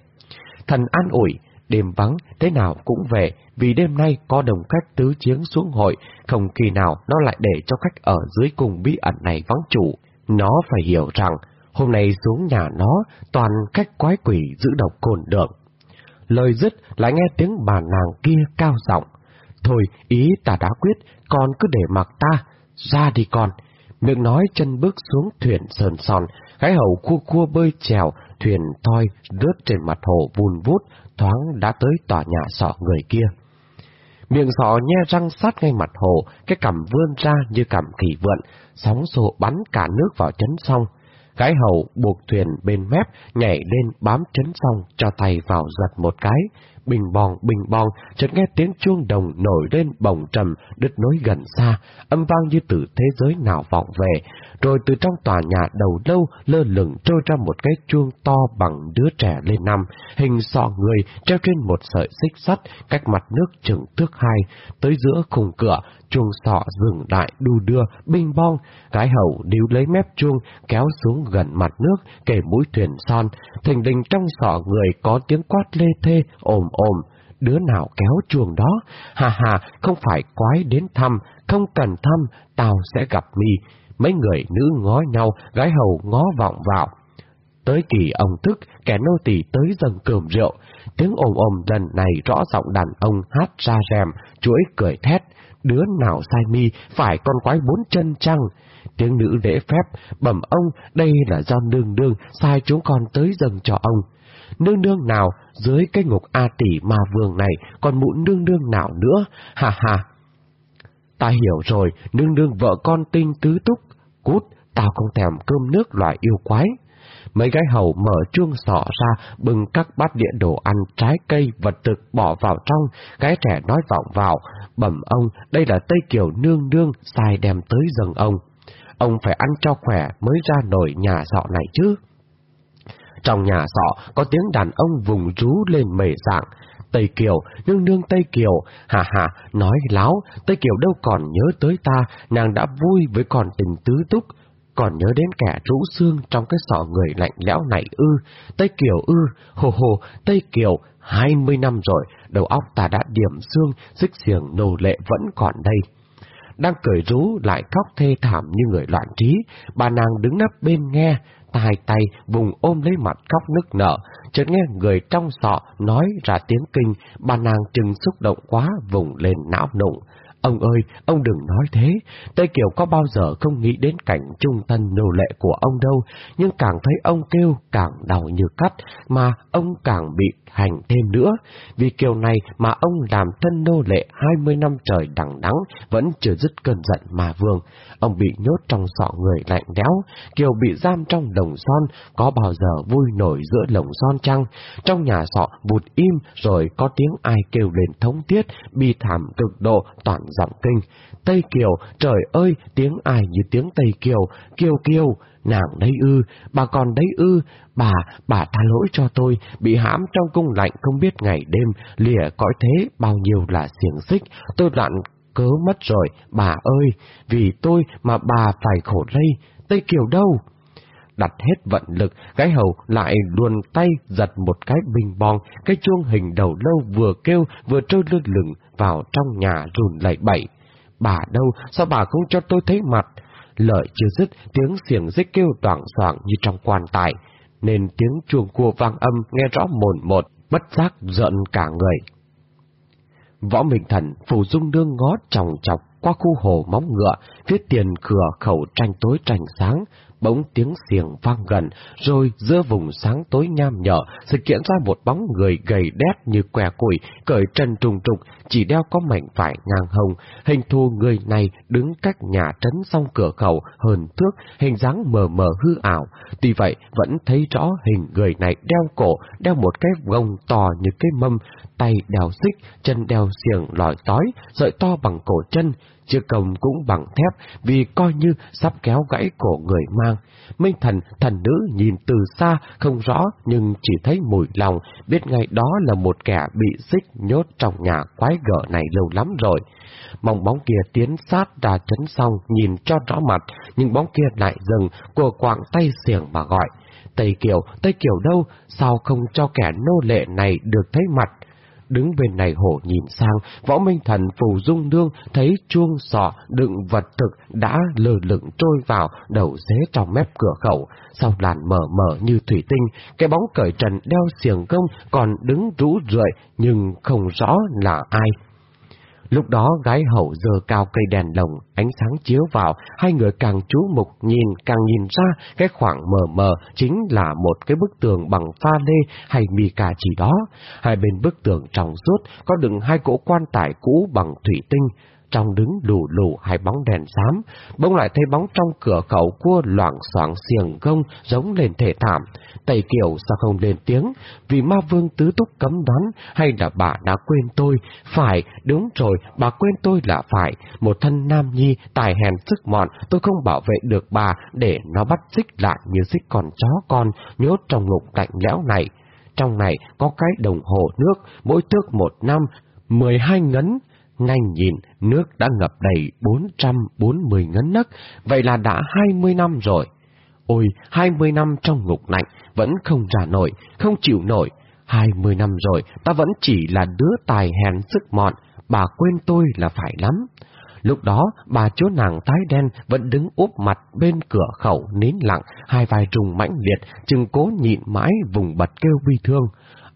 Thần an ủi, đêm vắng, thế nào cũng về, vì đêm nay có đồng khách tứ chiến xuống hội, không kỳ nào nó lại để cho khách ở dưới cung bí ẩn này vắng chủ. Nó phải hiểu rằng, hôm nay xuống nhà nó, toàn cách quái quỷ giữ độc cồn được. Lời dứt lại nghe tiếng bà nàng kia cao giọng Thôi, ý ta đã quyết, con cứ để mặc ta, ra đi con. Miệng nói chân bước xuống thuyền sờn sòn, gái hậu cua cua bơi trèo, thuyền thoi rớt trên mặt hồ vùn vút, thoáng đã tới tòa nhà sọ người kia. Miệng sọ nhe răng sát ngay mặt hồ, cái cằm vươn ra như cằm kỳ vượn, sóng xô bắn cả nước vào chấn sông cái hậu buộc thuyền bên mép, nhảy lên bám chấn song cho tay vào giật một cái, bình bòn bình bòn, chợt nghe tiếng chuông đồng nổi lên bồng trầm, đứt nối gần xa, âm vang như từ thế giới nào vọng về, rồi từ trong tòa nhà đầu lâu lơ lửng trôi ra một cái chuông to bằng đứa trẻ lên năm, hình sọ người treo trên một sợi xích sắt cách mặt nước chừng thước hai, tới giữa khung cửa, chuông sọ dừng lại đu đưa, binh bong, gái hậu níu lấy mép chuông, kéo xuống gần mặt nước, kể mũi thuyền son, thành đình trong sọ người có tiếng quát lê thê, ồm ôm, đứa nào kéo chuồng đó, hà hà, không phải quái đến thăm, không cần thăm, tao sẽ gặp mi. Mấy người nữ ngó nhau, gái hầu ngó vọng vào. Tới kỳ ông thức, kẻ nô tỳ tới dần cơm rượu, tiếng ồm ồm lần này rõ giọng đàn ông hát ra rèm, chuỗi cười thét, đứa nào sai mi, phải con quái bốn chân chăng? Tiếng nữ lễ phép, bẩm ông, đây là do nương đương sai chúng con tới dâng cho ông. Nương nương nào, dưới cái ngục A tỷ ma vương này, còn mụ nương nương nào nữa, ha ha. Ta hiểu rồi, nương nương vợ con tinh tứ túc, cút, tao không thèm cơm nước loại yêu quái. Mấy gái hầu mở chuông sọ ra, bưng các bát đĩa đồ ăn, trái cây, vật thực bỏ vào trong, gái trẻ nói vọng vào, bẩm ông, đây là Tây Kiều nương nương, sai đem tới dần ông. Ông phải ăn cho khỏe mới ra nổi nhà sọ này chứ. Trong nhà sọ có tiếng đàn ông vùng rú lên mề dạng. Tây Kiều, nương nương Tây Kiều, hà hà, nói láo, Tây Kiều đâu còn nhớ tới ta, nàng đã vui với con tình tứ túc, còn nhớ đến kẻ rũ xương trong cái sọ người lạnh lẽo này ư, Tây Kiều ư, hồ hồ, Tây Kiều, hai mươi năm rồi, đầu óc ta đã điểm xương, xích xiềng nô lệ vẫn còn đây. Đang cười rú lại khóc thê thảm như người loạn trí, bà nàng đứng nấp bên nghe, tay tay vùng ôm lấy mặt khóc nức nở, chợt nghe người trong sọ nói ra tiếng kinh, bà nàng chừng xúc động quá vùng lên não nụng. Ông ơi, ông đừng nói thế, Tây Kiều có bao giờ không nghĩ đến cảnh trung thân nô lệ của ông đâu, nhưng càng thấy ông kêu càng đau như cắt, mà ông càng bị hành thêm nữa. Vì Kiều này mà ông làm thân nô lệ hai mươi năm trời đằng đắng, vẫn chưa dứt cơn giận mà vương. Ông bị nhốt trong sọ người lạnh lẽo, Kiều bị giam trong đồng son, có bao giờ vui nổi giữa lồng son trăng. Trong nhà sọ vụt im rồi có tiếng ai kêu lên thống tiết, bi thảm cực độ, toàn giọng kinh. Tây Kiều, trời ơi, tiếng ai như tiếng Tây Kiều, Kiều Kiều, nàng đấy ư, bà còn đấy ư, bà, bà tha lỗi cho tôi, bị hãm trong cung lạnh không biết ngày đêm, lìa cõi thế bao nhiêu là xiềng xích, tôi loạn cớ mất rồi, bà ơi, vì tôi mà bà phải khổ đây Tây Kiều đâu? Đặt hết vận lực, gái hầu lại luồn tay giật một cái bình bong, cái chuông hình đầu lâu vừa kêu vừa trôi lơ lửng vào trong nhà rùn lẩy bẩy. Bà đâu, sao bà không cho tôi thấy mặt? Lợi chưa dứt, tiếng xiềng rích kêu toảng soảng như trong quan tài, nên tiếng chuông cua vang âm nghe rõ mồn một, bất giác giận cả người. Võ Minh Thần, phù dung đương ngó tròng chọc qua khu hồ móng ngựa, phía tiền cửa khẩu tranh tối tranh sáng, bỗng tiếng xiềng vang gần, rồi giữa vùng sáng tối nham nhở, sự kiện ra một bóng người gầy đét như què củi, cởi chân trùng trục, chỉ đeo có mảnh vải ngang hồng. Hình thù người này đứng cách nhà trấn song cửa khẩu hơn thước, hình dáng mờ mờ hư ảo. Tuy vậy, vẫn thấy rõ hình người này đeo cổ, đeo một cái gông to như cái mâm, tay đeo xích, chân đeo xiềng lòi tói, sợi to bằng cổ chân, chiếc cồng cũng bằng thép vì coi như sắp kéo gãy cổ người mang. Minh thần, thần nữ nhìn từ xa, không rõ nhưng chỉ thấy mùi lòng, biết ngay đó là một kẻ bị xích nhốt trong nhà quái gở này lâu lắm rồi. Mong bóng kia tiến sát ra chấn xong, nhìn cho rõ mặt, nhưng bóng kia lại dừng, của quạng tay xiềng mà gọi. Tây Kiều, Tây Kiều đâu, sao không cho kẻ nô lệ này được thấy mặt? Đứng bên này hổ nhìn sang, võ minh thần phù dung nương thấy chuông sọ đựng vật thực đã lờ lửng trôi vào đầu dế trong mép cửa khẩu, sau làn mờ mờ như thủy tinh, cái bóng cởi trần đeo xiềng công còn đứng rũ rượi nhưng không rõ là ai. Lúc đó gái hậu giờ cao cây đèn lồng, ánh sáng chiếu vào, hai người càng chú mục nhìn càng nhìn ra cái khoảng mờ mờ chính là một cái bức tường bằng pha lê hay mì cà chỉ đó. Hai bên bức tường trong suốt có đựng hai cỗ quan tài cũ bằng thủy tinh, trong đứng lù lù hai bóng đèn xám, bỗng lại thấy bóng trong cửa khẩu cua loảng xoảng xiềng gông giống lên thể thảm. Tây Kiều sao không lên tiếng, vì ma vương tứ túc cấm đoán, hay là bà đã quên tôi? Phải, đúng rồi, bà quên tôi là phải. Một thân nam nhi, tài hèn sức mọn, tôi không bảo vệ được bà để nó bắt xích lại như xích con chó con, nhốt trong ngục lạnh lẽo này. Trong này có cái đồng hồ nước, mỗi thước một năm, mười hai ngấn, ngay nhìn, nước đã ngập đầy 440 ngấn nấc, vậy là đã 20 năm rồi. Ôi, 20 năm trong ngục lạnh, vẫn không ra nổi, không chịu nổi. 20 năm rồi, ta vẫn chỉ là đứa tài hèn sức mọn, bà quên tôi là phải lắm. Lúc đó, bà chúa nàng tái đen vẫn đứng úp mặt bên cửa khẩu nín lặng, hai vai trùng mãnh liệt, chừng cố nhịn mãi vùng bật kêu bi thương.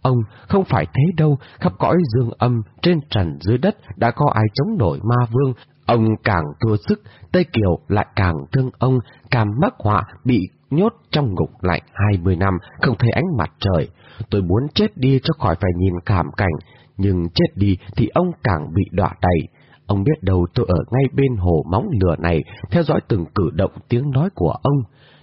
Ông không phải thế đâu, khắp cõi dương âm, trên trần dưới đất đã có ai chống nổi ma vương. Ông càng thua sức, Tây Kiều lại càng thương ông, càng mắc họa bị nhốt trong ngục lạnh hai mươi năm, không thấy ánh mặt trời. Tôi muốn chết đi cho khỏi phải nhìn cảm cảnh, nhưng chết đi thì ông càng bị đọa đầy. Ông biết đâu tôi ở ngay bên hồ móng lửa này, theo dõi từng cử động tiếng nói của ông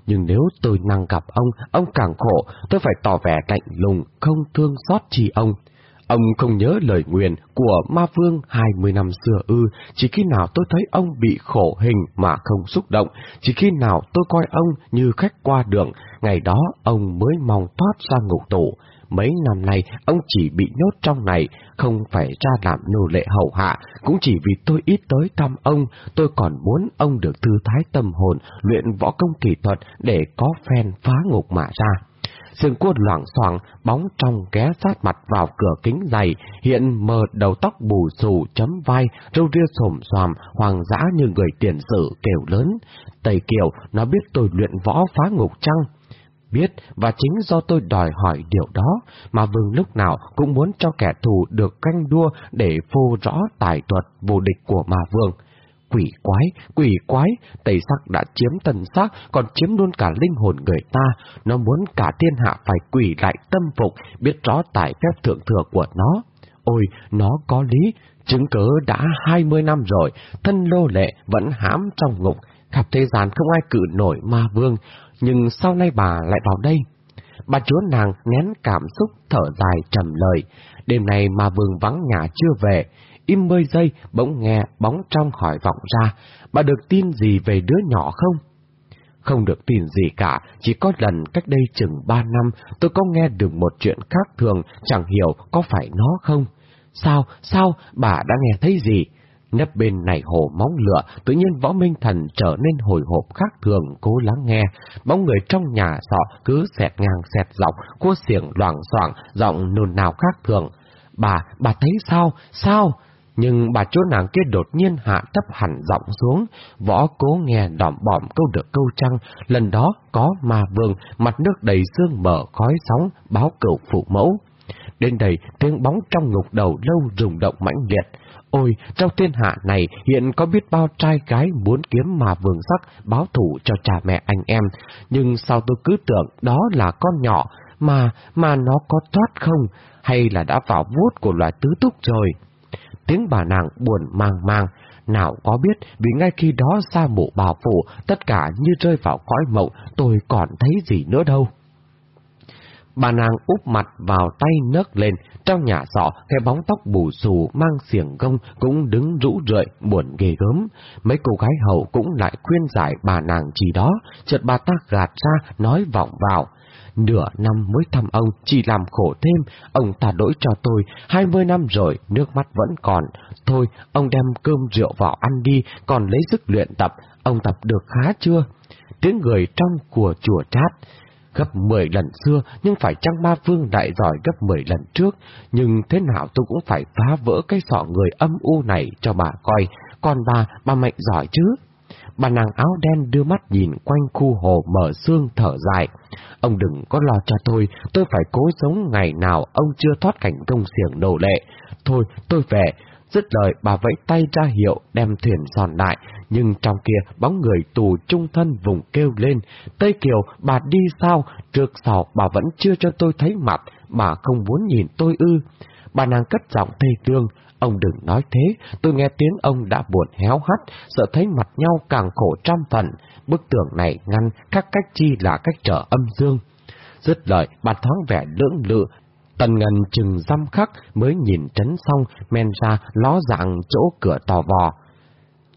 nhưng nếu tôi năng gặp ông, ông càng khổ, tôi phải tỏ vẻ lạnh lùng, không thương xót chi ông. Ông không nhớ lời nguyện của ma vương hai mươi năm xưa ư, chỉ khi nào tôi thấy ông bị khổ hình mà không xúc động, chỉ khi nào tôi coi ông như khách qua đường, ngày đó ông mới mong thoát ra ngục tù. Mấy năm nay, ông chỉ bị nhốt trong này, không phải ra làm nô lệ hầu hạ, cũng chỉ vì tôi ít tới thăm ông, tôi còn muốn ông được thư thái tâm hồn, luyện võ công kỹ thuật để có phen phá ngục mà ra. Sương cua loảng xoảng, bóng trong ghé sát mặt vào cửa kính dày, hiện mờ đầu tóc bù xù chấm vai, râu ria xồm xoàm, hoàng dã như người tiền sử kêu lớn. Tây Kiều, nó biết tôi luyện võ phá ngục chăng? Biết và chính do tôi đòi hỏi điều đó mà vương lúc nào cũng muốn cho kẻ thù được canh đua để phô rõ tài thuật vô địch của ma vương. Quỷ quái, quỷ quái, tây sắc đã chiếm tần sắc, còn chiếm luôn cả linh hồn người ta. Nó muốn cả thiên hạ phải quỷ lại tâm phục, biết rõ tài phép thượng thừa của nó. Ôi, nó có lý, chứng cớ đã hai mươi năm rồi, thân lô lệ vẫn hãm trong ngục, khắp thế gian không ai cự nổi ma vương, nhưng sau nay bà lại vào đây. Bà chúa nàng nén cảm xúc thở dài trầm lời, đêm nay mà vương vắng nhà chưa về, im mươi giây, bỗng nghe bóng trong hỏi vọng ra, bà được tin gì về đứa nhỏ không? Không được tin gì cả, chỉ có lần cách đây chừng ba năm tôi có nghe được một chuyện khác thường, chẳng hiểu có phải nó không. Sao, sao, bà đã nghe thấy gì? Nấp bên này hồ móng lửa, tự nhiên võ minh thần trở nên hồi hộp khác thường, cố lắng nghe. Bóng người trong nhà sọ cứ xẹt ngang xẹt dọc, cua xiềng loảng xoảng, giọng nôn nào khác thường. Bà, bà thấy sao, sao? Nhưng bà chỗ nàng kia đột nhiên hạ thấp hẳn giọng xuống, võ cố nghe đỏm bỏm câu được câu trăng, lần đó có ma vương, mặt nước đầy sương mở khói sóng, báo cửu phụ mẫu. Đến đây, tiếng bóng trong ngục đầu lâu rùng động mãnh liệt. Ôi, trong thiên hạ này hiện có biết bao trai gái muốn kiếm mà vương sắc báo thủ cho cha mẹ anh em, nhưng sao tôi cứ tưởng đó là con nhỏ, mà, mà nó có thoát không, hay là đã vào vuốt của loài tứ túc rồi? Tiếng bà nàng buồn mang mang, nào có biết vì ngay khi đó xa mộ bảo phủ, tất cả như rơi vào cõi mộng, tôi còn thấy gì nữa đâu. Bà nàng úp mặt vào tay nấc lên, trong nhà sọ, cái bóng tóc bù xù mang xiềng gông cũng đứng rũ rượi, buồn ghê gớm. Mấy cô gái hầu cũng lại khuyên giải bà nàng chỉ đó, chợt bà ta gạt ra, nói vọng vào. Nửa năm mới thăm ông, chỉ làm khổ thêm, ông ta đổi cho tôi, hai mươi năm rồi, nước mắt vẫn còn. Thôi, ông đem cơm rượu vào ăn đi, còn lấy sức luyện tập, ông tập được khá chưa? Tiếng người trong của chùa trát gấp 10 lần xưa, nhưng phải chăng ma vương đại giỏi gấp 10 lần trước, nhưng thế nào tôi cũng phải phá vỡ cái sọ người âm u này cho bà coi, còn bà, bà mạnh giỏi chứ. Bà nàng áo đen đưa mắt nhìn quanh khu hồ mở xương thở dài. Ông đừng có lo cho tôi, tôi phải cố sống ngày nào ông chưa thoát cảnh công xiềng nổ lệ. Thôi, tôi về. Dứt lời bà vẫy tay ra hiệu đem thuyền giòn lại, nhưng trong kia bóng người tù trung thân vùng kêu lên. Tây Kiều, bà đi sao? Trước sau bà vẫn chưa cho tôi thấy mặt, bà không muốn nhìn tôi ư. Bà nàng cất giọng thê tương, ông đừng nói thế, tôi nghe tiếng ông đã buồn héo hắt, sợ thấy mặt nhau càng khổ trăm phần. Bức tường này ngăn các cách chi là cách trở âm dương. Dứt lời, bà thoáng vẻ lưỡng lự, Tần ngần chừng dăm khắc mới nhìn trấn xong, men ra ló dạng chỗ cửa tò vò.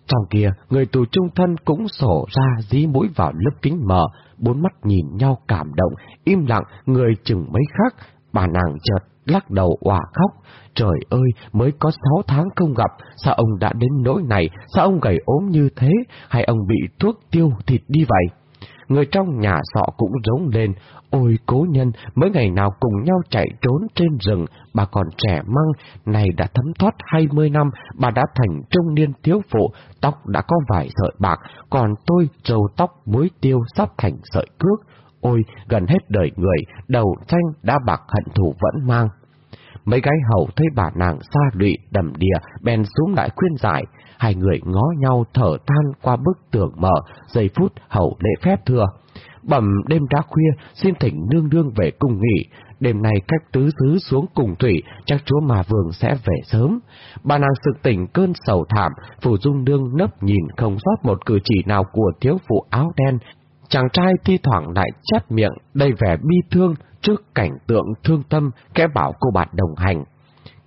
Trong kia, người tù trung thân cũng sổ ra dí mũi vào lớp kính mờ, bốn mắt nhìn nhau cảm động, im lặng, người chừng mấy khắc, bà nàng chợt lắc đầu òa khóc. Trời ơi, mới có sáu tháng không gặp, sao ông đã đến nỗi này, sao ông gầy ốm như thế, hay ông bị thuốc tiêu thịt đi vậy? Người trong nhà sọ cũng rống lên, ôi cố nhân, mấy ngày nào cùng nhau chạy trốn trên rừng, bà còn trẻ măng, này đã thấm thoát hai mươi năm, bà đã thành trung niên thiếu phụ, tóc đã có vài sợi bạc, còn tôi trầu tóc muối tiêu sắp thành sợi cước. Ôi, gần hết đời người, đầu xanh đã bạc hận thù vẫn mang. Mấy gái hầu thấy bà nàng xa lụy đầm đìa, bèn xuống lại khuyên giải. Hai người ngó nhau thở than qua bức tường mở, giây phút hậu lễ phép thừa Bẩm đêm đã khuya, xin thỉnh nương nương về cùng nghỉ. Đêm nay cách tứ xứ xuống cùng thủy, chắc chúa mà vương sẽ về sớm. Bà nàng sực tỉnh cơn sầu thảm, phủ dung nương nấp nhìn không sót một cử chỉ nào của thiếu phụ áo đen. Chàng trai thi thoảng lại chát miệng, đầy vẻ bi thương, trước cảnh tượng thương tâm, kẻ bảo cô bạn đồng hành.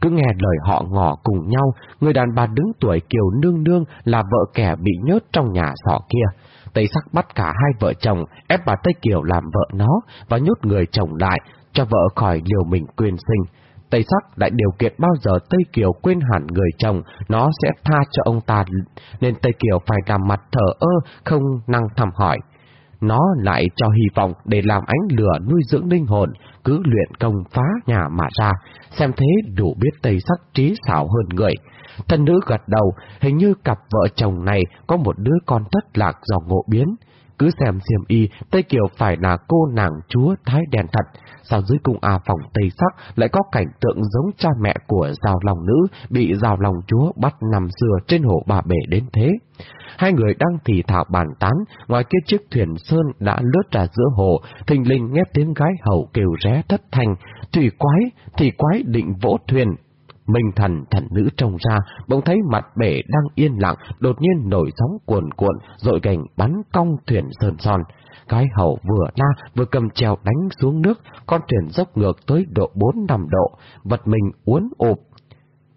Cứ nghe lời họ ngỏ cùng nhau, người đàn bà đứng tuổi kiều nương nương là vợ kẻ bị nhốt trong nhà sọ kia. Tây sắc bắt cả hai vợ chồng, ép bà Tây Kiều làm vợ nó và nhốt người chồng lại, cho vợ khỏi liều mình quyền sinh. Tây sắc lại điều kiện bao giờ Tây Kiều quên hẳn người chồng, nó sẽ tha cho ông ta, nên Tây Kiều phải làm mặt thở ơ, không năng thầm hỏi nó lại cho hy vọng để làm ánh lửa nuôi dưỡng linh hồn, cứ luyện công phá nhà mà ra, xem thế đủ biết tây sắc trí xảo hơn người. Thân nữ gật đầu, hình như cặp vợ chồng này có một đứa con thất lạc do ngộ biến. Cứ xem xiêm y, Tây Kiều phải là cô nàng chúa thái đèn thật, sao dưới cung A phòng Tây Sắc lại có cảnh tượng giống cha mẹ của rào lòng nữ bị rào lòng chúa bắt nằm xưa trên hồ bà bể đến thế. Hai người đang thì thảo bàn tán, ngoài kia chiếc thuyền sơn đã lướt ra giữa hồ, thình linh nghe tiếng gái hầu kêu ré thất thành, thủy quái, thủy quái định vỗ thuyền. Minh thần thần nữ trông ra, bỗng thấy mặt bể đang yên lặng, đột nhiên nổi sóng cuồn cuộn, rồi gành bắn cong thuyền sơn son. cái hậu vừa la vừa cầm trèo đánh xuống nước, con thuyền dốc ngược tới độ bốn năm độ, vật mình uốn ụp.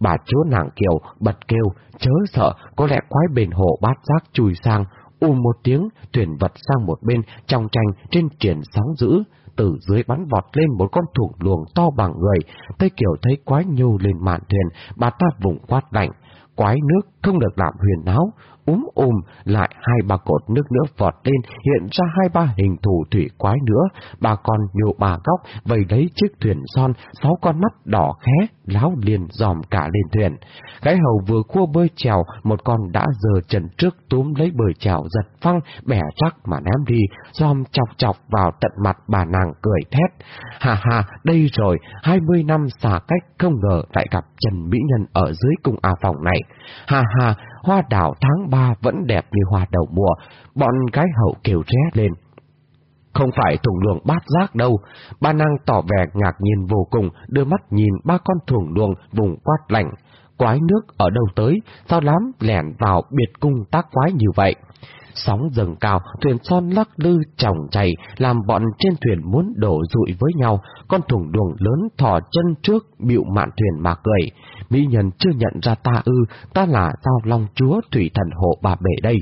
Bà chúa nàng kiều bật kêu, chớ sợ, có lẽ quái bền hồ bát giác chui sang, ùm một tiếng, thuyền vật sang một bên, trong tranh trên triển sóng dữ, từ dưới bắn vọt lên một con thủng luồng to bằng người, Tây Kiều thấy quái nhô lên mạn thuyền, bà ta vùng quát lạnh, quái nước không được làm huyền áo, úm ùm lại hai ba cột nước nữa vọt lên, hiện ra hai ba hình thù thủy quái nữa, bà con nhiều bà góc, vầy đấy chiếc thuyền son, sáu con mắt đỏ khé, láo liền dòm cả lên thuyền. Gái hầu vừa cua bơi chèo, một con đã giờ trần trước túm lấy bơi chèo giật phăng, bẻ chắc mà ném đi, dòm chọc chọc vào tận mặt bà nàng cười thét. Hà hà, đây rồi, hai mươi năm xa cách không ngờ lại gặp Trần Mỹ Nhân ở dưới cung A phòng này. Hà hà, hoa đào tháng ba vẫn đẹp như hoa đầu mùa, bọn gái hậu kêu ré lên. Không phải thùng luồng bát giác đâu, ba năng tỏ vẻ ngạc nhiên vô cùng, đưa mắt nhìn ba con thùng luồng vùng quát lạnh. Quái nước ở đâu tới, sao lắm lẻn vào biệt cung tác quái như vậy? Sóng dâng cao, thuyền son lắc lư chồng chảy, làm bọn trên thuyền muốn đổ rụi với nhau, con thủng đường lớn thò chân trước, bịu mạn thuyền mà cười. Mỹ nhân chưa nhận ra ta ư, ta là giao long chúa thủy thần hộ bà bể đây.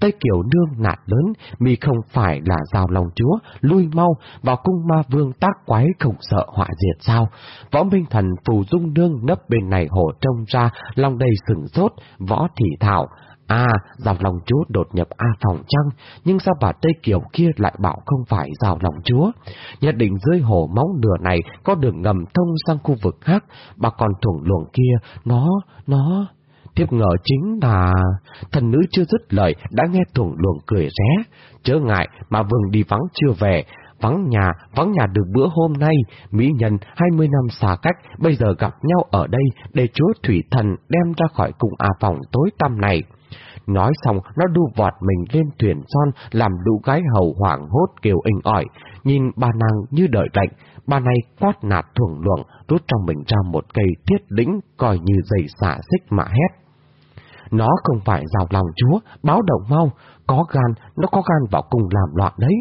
Tây Kiều nương nạt lớn, mi không phải là giao long chúa, lui mau, vào cung ma vương tác quái không sợ họa diệt sao. Võ Minh Thần phù dung nương nấp bên này hổ trông ra, lòng đầy sừng sốt, võ thị thảo. À, rào lòng chúa đột nhập A phòng trăng, nhưng sao bà Tây Kiều kia lại bảo không phải rào lòng chúa? Nhất định dưới hồ máu nửa này có đường ngầm thông sang khu vực khác, bà còn thủng luồng kia, nó, nó... Tiếp ngờ chính là... Thần nữ chưa dứt lời đã nghe thủng luồng cười ré. Chớ ngại mà vừng đi vắng chưa về, vắng nhà, vắng nhà được bữa hôm nay, mỹ nhân hai mươi năm xa cách, bây giờ gặp nhau ở đây để chúa thủy thần đem ra khỏi cung A phòng tối tăm này. Nói xong, nó đu vọt mình lên thuyền son, làm lũ gái hầu hoảng hốt kêu inh ỏi. Nhìn bà nàng như đợi lệnh, bà này quát nạt thuồng luồng, rút trong mình ra một cây thiết lĩnh, coi như dây xả xích mà hét. Nó không phải rào lòng chúa, báo động mau, có gan, nó có gan vào cùng làm loạn đấy.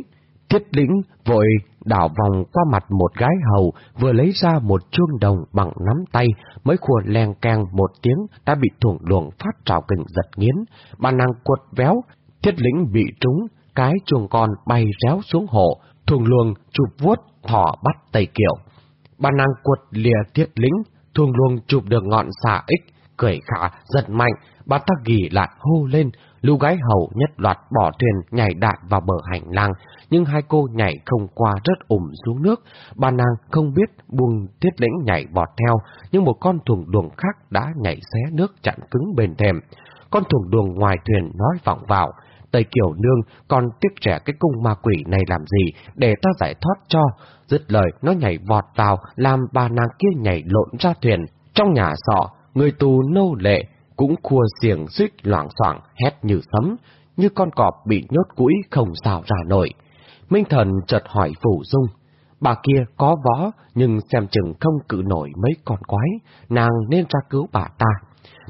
Thiết lĩnh vội đảo vòng qua mặt một gái hầu, vừa lấy ra một chuông đồng bằng nắm tay, mới khua len keng một tiếng đã bị thủng luồng phát trào kình giật nghiến. Bà nàng quật véo, thiết lĩnh bị trúng, cái chuông con bay réo xuống hộ, thuồng luồng chụp vuốt, thỏ bắt tay kiểu. Bà nàng quật lìa thiết lĩnh, thuồng luồng chụp được ngọn xà ích, cười khả, giật mạnh, bà ta ghi lại hô lên, lưu gái hầu nhất loạt bỏ thuyền nhảy đạn vào bờ hành lang, nhưng hai cô nhảy không qua rất ủng xuống nước. Bà nàng không biết buông tiết lĩnh nhảy bọt theo, nhưng một con thùng đường khác đã nhảy xé nước chặn cứng bên thềm. Con thùng đường ngoài thuyền nói vọng vào, Tây Kiều Nương còn tiếc trẻ cái cung ma quỷ này làm gì để ta giải thoát cho. Dứt lời nó nhảy vọt vào làm bà nàng kia nhảy lộn ra thuyền. Trong nhà sọ, người tù nô lệ cũng khua xiềng xích loảng xoảng hét như sấm, như con cọp bị nhốt cũi không sao ra nổi. Minh thần chợt hỏi Phủ Dung, bà kia có võ nhưng xem chừng không cự nổi mấy con quái, nàng nên ra cứu bà ta.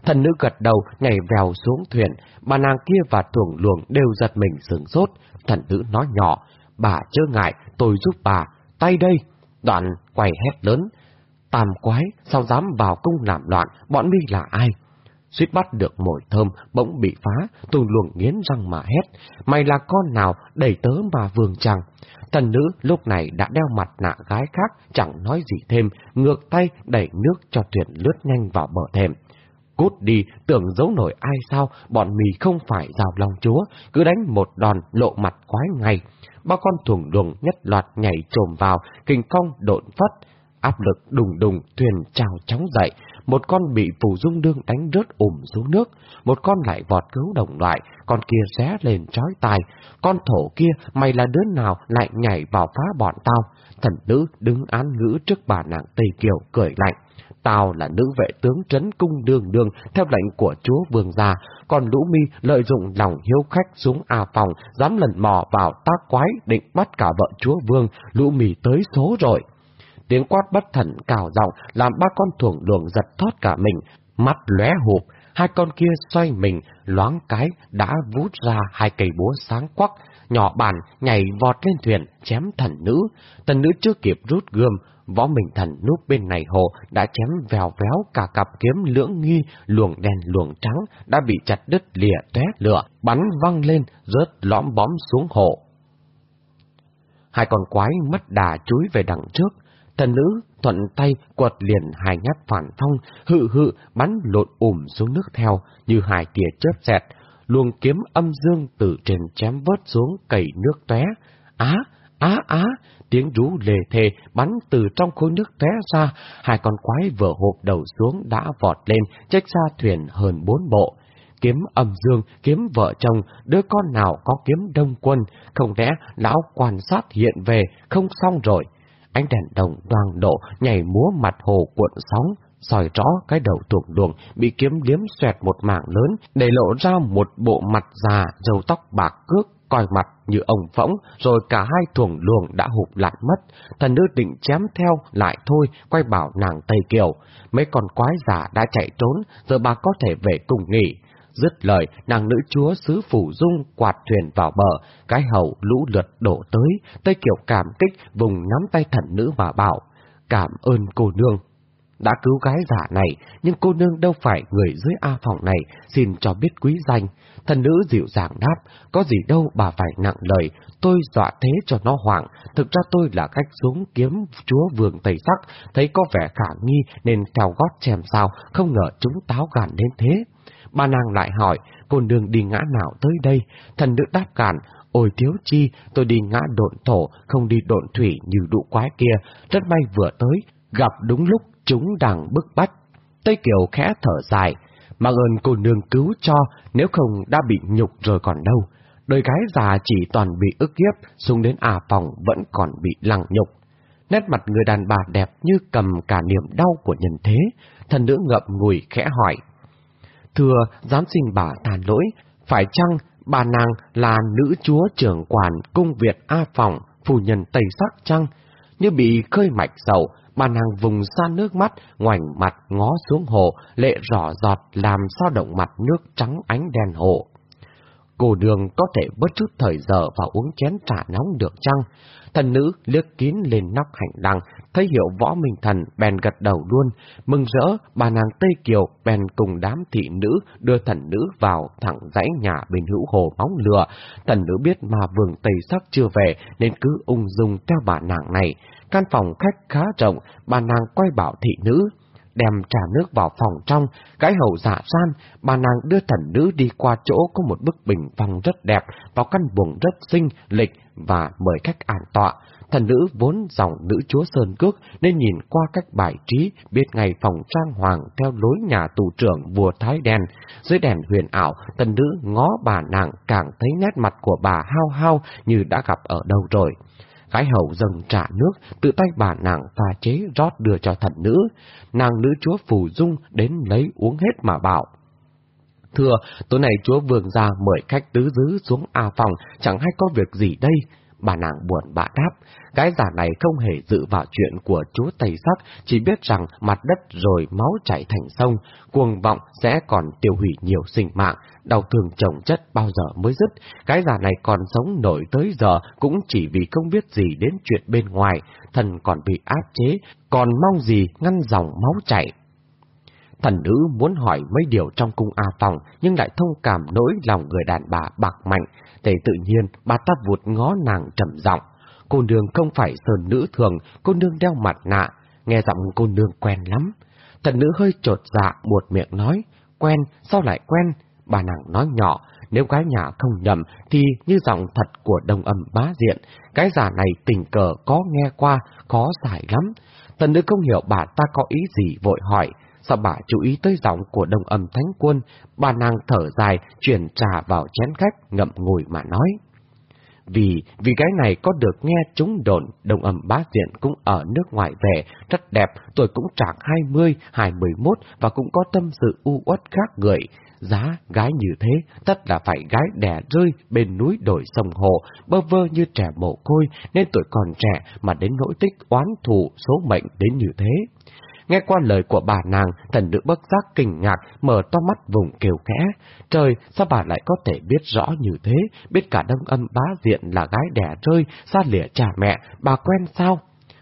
Thần nữ gật đầu nhảy vèo xuống thuyền, bà nàng kia và tuồng luồng đều giật mình sừng sốt. Thần nữ nói nhỏ, bà chớ ngại, tôi giúp bà, tay đây. Đoạn quay hét lớn, tam quái, sao dám vào cung làm loạn, bọn mi là ai? Suýt bắt được mồi thơm, bỗng bị phá, tù luồng nghiến răng mà hét. Mày là con nào, đẩy tớ mà vương chẳng. Thần nữ lúc này đã đeo mặt nạ gái khác, chẳng nói gì thêm, ngược tay đẩy nước cho thuyền lướt nhanh vào bờ thềm. Cút đi, tưởng giấu nổi ai sao, bọn mì không phải rào lòng chúa, cứ đánh một đòn lộ mặt quái ngay. Ba con thùng luồng nhất loạt nhảy trồm vào, kinh phong độn phất, áp lực đùng đùng, thuyền trào chóng dậy, một con bị phù dung đương đánh rớt ủm xuống nước, một con lại vọt cứu đồng loại, con kia xé lên trói tai, con thổ kia mày là đứa nào lại nhảy vào phá bọn tao. Thần nữ đứng án ngữ trước bà nàng Tây Kiều cười lạnh. Tao là nữ vệ tướng trấn cung đường đường theo lệnh của chúa vương gia, còn lũ mi lợi dụng lòng hiếu khách xuống A phòng, dám lần mò vào tác quái định bắt cả vợ chúa vương, lũ mi tới số rồi. Tiếng quát bất thần cào giọng làm ba con thuồng luồng giật thoát cả mình, mắt lóe hụp, hai con kia xoay mình, loáng cái đã vút ra hai cây búa sáng quắc, nhỏ bàn nhảy vọt lên thuyền chém thần nữ. Thần nữ chưa kịp rút gươm, võ minh thần núp bên này hồ đã chém vèo véo cả cặp kiếm lưỡng nghi, luồng đen luồng trắng đã bị chặt đứt lìa té lửa, bắn văng lên, rớt lõm bóm xuống hồ. Hai con quái mất đà chúi về đằng trước, thần nữ thuận tay quật liền hai nhát phản phong, hự hự bắn lộn ủm xuống nước theo như hai tia chớp xẹt, luồng kiếm âm dương từ trên chém vớt xuống cầy nước tóe. Á, á á, tiếng rú lề thề bắn từ trong khối nước té ra, hai con quái vừa hộp đầu xuống đã vọt lên, trách ra thuyền hơn bốn bộ. Kiếm âm dương, kiếm vợ chồng, đứa con nào có kiếm đông quân, không lẽ lão quan sát hiện về, không xong rồi. Ánh đèn đồng đoàn độ nhảy múa mặt hồ cuộn sóng, soi rõ cái đầu tuồng luồng bị kiếm liếm xoẹt một mảng lớn, để lộ ra một bộ mặt già, râu tóc bạc cước, coi mặt như ông phỗng, rồi cả hai thuồng luồng đã hụp lại mất. Thần nữ định chém theo, lại thôi, quay bảo nàng Tây Kiều. Mấy con quái giả đã chạy trốn, giờ bà có thể về cùng nghỉ. Dứt lời, nàng nữ chúa xứ phủ dung quạt thuyền vào bờ, cái hậu lũ lượt đổ tới, Tây Kiều cảm kích vùng nắm tay thần nữ mà bảo, cảm ơn cô nương. Đã cứu gái giả này, nhưng cô nương đâu phải người dưới A phòng này, xin cho biết quý danh. Thần nữ dịu dàng đáp, có gì đâu bà phải nặng lời, tôi dọa thế cho nó hoảng, thực ra tôi là cách xuống kiếm chúa vườn Tây Sắc, thấy có vẻ khả nghi nên theo gót chèm sao, không ngờ chúng táo gàn đến thế. Ba nàng lại hỏi, cô nương đi ngã nào tới đây? Thần nữ đáp cản, ôi thiếu chi, tôi đi ngã độn thổ, không đi độn thủy như đụ quái kia, rất may vừa tới, gặp đúng lúc chúng đang bức bách. Tây Kiều khẽ thở dài, mà ơn cô nương cứu cho, nếu không đã bị nhục rồi còn đâu. Đời gái già chỉ toàn bị ức hiếp, xuống đến à phòng vẫn còn bị lăng nhục. Nét mặt người đàn bà đẹp như cầm cả niềm đau của nhân thế, thần nữ ngậm ngùi khẽ hỏi. Thưa, dám xin bà tàn lỗi, phải chăng bà nàng là nữ chúa trưởng quản cung Việt A Phòng, phu nhân Tây Sắc chăng? Như bị khơi mạch sầu, bà nàng vùng xa nước mắt, ngoảnh mặt ngó xuống hồ, lệ rõ giọt làm sao động mặt nước trắng ánh đèn hồ. Cô đường có thể bất chút thời giờ vào uống chén trà nóng được chăng? Thần nữ liếc kín lên nóc hành lang, thấy hiệu võ minh thần bèn gật đầu luôn, mừng rỡ bà nàng Tây Kiều bèn cùng đám thị nữ đưa thần nữ vào thẳng dãy nhà bên hữu hồ bóng lửa. Thần nữ biết mà vườn Tây Sắc chưa về nên cứ ung dung theo bà nàng này. Căn phòng khách khá rộng, bà nàng quay bảo thị nữ đem trà nước vào phòng trong, cái hậu dạ san, bà nàng đưa thần nữ đi qua chỗ có một bức bình phong rất đẹp, vào căn buồng rất xinh, lịch và mời khách an tọa. Thần nữ vốn dòng nữ chúa Sơn Cước nên nhìn qua các bài trí, biết ngày phòng trang hoàng theo lối nhà tù trưởng vua Thái Đen. Dưới đèn huyền ảo, thần nữ ngó bà nàng càng thấy nét mặt của bà hao hao như đã gặp ở đâu rồi. Gái hậu dâng trả nước, tự tay bà nàng pha chế rót đưa cho thần nữ. Nàng nữ chúa Phù Dung đến lấy uống hết mà bảo. Thưa, tối nay chúa vương ra mời khách tứ dứ xuống A phòng, chẳng hay có việc gì đây. Bà nàng buồn bã đáp, cái giả này không hề dự vào chuyện của chúa Tây Sắc, chỉ biết rằng mặt đất rồi máu chảy thành sông, cuồng vọng sẽ còn tiêu hủy nhiều sinh mạng, đau thương chồng chất bao giờ mới dứt. Cái giả này còn sống nổi tới giờ cũng chỉ vì không biết gì đến chuyện bên ngoài, thần còn bị áp chế, còn mong gì ngăn dòng máu chảy. Thần nữ muốn hỏi mấy điều trong cung A phòng, nhưng lại thông cảm nỗi lòng người đàn bà bạc mạnh, để tự nhiên bà ta vụt ngó nàng trầm giọng. Cô nương không phải sơn nữ thường, cô nương đeo mặt nạ, nghe giọng cô nương quen lắm. Thần nữ hơi trột dạ, buột miệng nói, quen, sao lại quen? Bà nàng nói nhỏ, nếu gái nhà không nhầm thì như giọng thật của đồng âm bá diện, cái giả này tình cờ có nghe qua, khó giải lắm. Thần nữ không hiểu bà ta có ý gì vội hỏi, Sao bà chú ý tới giọng của đồng âm thánh quân, bà nàng thở dài, chuyển trà vào chén khách, ngậm ngùi mà nói. Vì, vì cái này có được nghe chúng đồn, đồng âm bá diện cũng ở nước ngoài về, rất đẹp, tuổi cũng trạng 20, 21 và cũng có tâm sự u uất khác người. Giá gái như thế, tất là phải gái đẻ rơi bên núi đồi sông hồ, bơ vơ như trẻ mồ côi, nên tuổi còn trẻ mà đến nỗi tích oán thù số mệnh đến như thế. Nghe qua lời của bà nàng, thần nữ bất giác kinh ngạc, mở to mắt vùng kêu khẽ. Trời, sao bà lại có thể biết rõ như thế, biết cả đông âm bá diện là gái đẻ rơi, xa lìa cha mẹ, bà quen sao?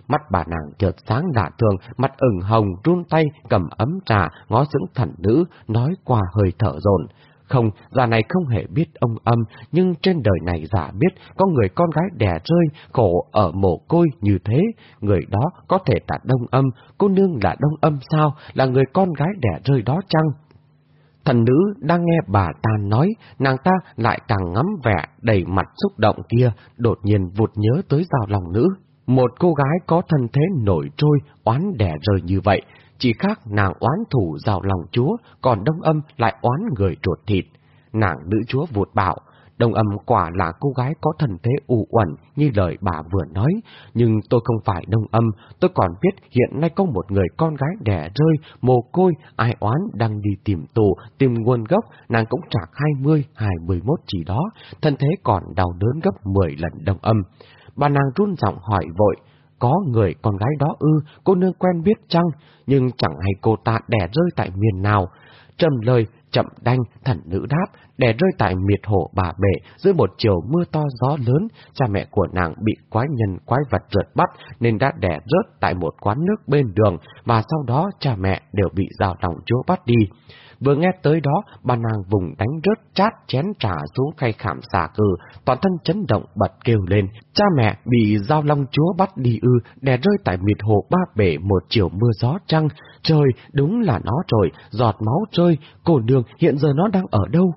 mắt bà nàng chợt sáng lạ thường, mặt ửng hồng, run tay, cầm ấm trà, ngó dưỡng thần nữ, nói qua hơi thở dồn không, già này không hề biết ông âm, nhưng trên đời này giả biết có người con gái đẻ rơi, khổ ở mồ côi như thế. Người đó có thể là đông âm, cô nương là đông âm sao, là người con gái đẻ rơi đó chăng? Thần nữ đang nghe bà ta nói, nàng ta lại càng ngắm vẻ đầy mặt xúc động kia, đột nhiên vụt nhớ tới giao lòng nữ. Một cô gái có thân thế nổi trôi, oán đẻ rơi như vậy, chỉ khác nàng oán thủ rào lòng chúa, còn đông âm lại oán người ruột thịt. Nàng nữ chúa vụt bảo, đông âm quả là cô gái có thần thế u uẩn như lời bà vừa nói, nhưng tôi không phải đông âm, tôi còn biết hiện nay có một người con gái đẻ rơi, mồ côi, ai oán đang đi tìm tù, tìm nguồn gốc, nàng cũng chạc 20, 21 chỉ đó, thân thế còn đau đớn gấp 10 lần đông âm. Bà nàng run giọng hỏi vội, có người con gái đó ư, cô nương quen biết chăng, nhưng chẳng hay cô ta đẻ rơi tại miền nào. Trầm lời, chậm đanh, thần nữ đáp, đẻ rơi tại miệt hồ bà Bệ dưới một chiều mưa to gió lớn, cha mẹ của nàng bị quái nhân quái vật rượt bắt nên đã đẻ rớt tại một quán nước bên đường, và sau đó cha mẹ đều bị rào lòng chúa bắt đi. Vừa nghe tới đó, bà nàng vùng đánh rớt chát chén trà xuống khay khảm xà cừ, toàn thân chấn động bật kêu lên. Cha mẹ bị giao long chúa bắt đi ư, đè rơi tại miệt hồ ba bể một chiều mưa gió trăng. Trời, đúng là nó rồi, giọt máu rơi, cô đường hiện giờ nó đang ở đâu?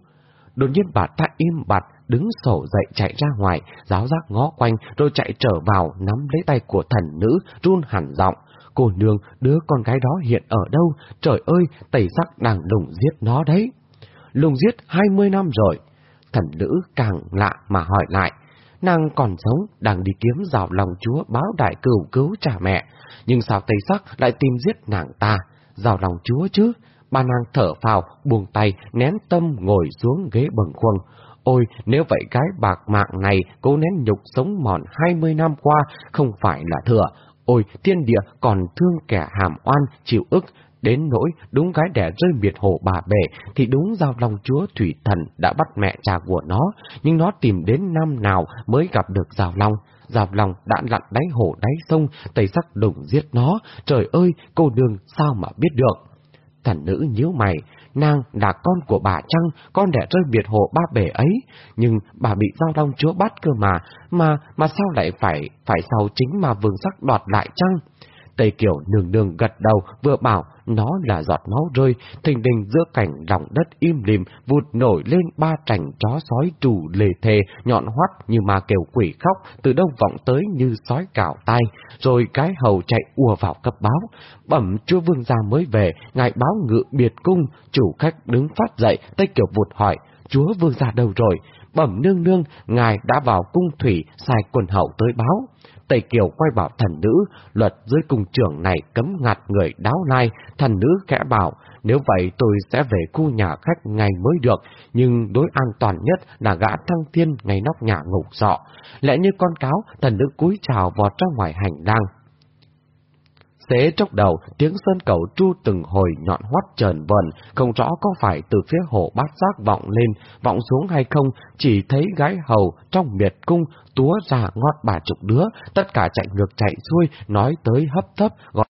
Đột nhiên bà ta im bặt, đứng sổ dậy chạy ra ngoài, giáo giác ngó quanh, rồi chạy trở vào, nắm lấy tay của thần nữ, run hẳn giọng. Cô nương, đứa con gái đó hiện ở đâu? Trời ơi, tẩy sắc đang lùng giết nó đấy. Lùng giết hai mươi năm rồi. Thần nữ càng lạ mà hỏi lại. Nàng còn sống, đang đi kiếm rào lòng chúa báo đại cửu cứu trả mẹ. Nhưng sao tây sắc lại tìm giết nàng ta? Rào lòng chúa chứ? Ba nàng thở phào, buông tay, nén tâm ngồi xuống ghế bần khuâng. Ôi, nếu vậy cái bạc mạng này cố nén nhục sống mòn hai mươi năm qua không phải là thừa, Ôi, thiên địa còn thương kẻ hàm oan, chịu ức, đến nỗi đúng gái đẻ rơi miệt hồ bà bể, thì đúng giao long chúa Thủy Thần đã bắt mẹ cha của nó, nhưng nó tìm đến năm nào mới gặp được giao long. Giao long đã lặn đáy hồ đáy sông, tẩy sắc đụng giết nó, trời ơi, cô đường sao mà biết được. Thần nữ nhíu mày, nàng là con của bà chăng, con đẻ rơi biệt hồ ba bể ấy, nhưng bà bị giao long chúa bắt cơ mà, mà, mà sao lại phải, phải sau chính mà vương sắc đoạt lại chăng? Tây Kiều nương nương gật đầu vừa bảo nó là giọt máu rơi, thình đình giữa cảnh lòng đất im lìm, vụt nổi lên ba trành chó sói trù lề thề, nhọn hoắt như mà kêu quỷ khóc, từ đâu vọng tới như sói cào tay, rồi cái hầu chạy ùa vào cấp báo. Bẩm chúa vương gia mới về, ngài báo ngự biệt cung, chủ khách đứng phát dậy, Tây Kiều vụt hỏi, chúa vương gia đâu rồi? Bẩm nương nương, ngài đã vào cung thủy, sai quần hậu tới báo. Tây Kiều quay bảo thần nữ, luật dưới cung trưởng này cấm ngặt người đáo lai, thần nữ khẽ bảo, nếu vậy tôi sẽ về khu nhà khách ngày mới được, nhưng đối an toàn nhất là gã thăng thiên ngày nóc nhà ngục sọ. Lẽ như con cáo, thần nữ cúi chào vọt ra ngoài hành lang tế trong đầu, tiếng sơn cầu tru từng hồi nhọn hoắt trờn vờn, không rõ có phải từ phía hồ bát giác vọng lên, vọng xuống hay không, chỉ thấy gái hầu trong miệt cung túa ra ngót bà chục đứa, tất cả chạy ngược chạy xuôi, nói tới hấp thấp, gọi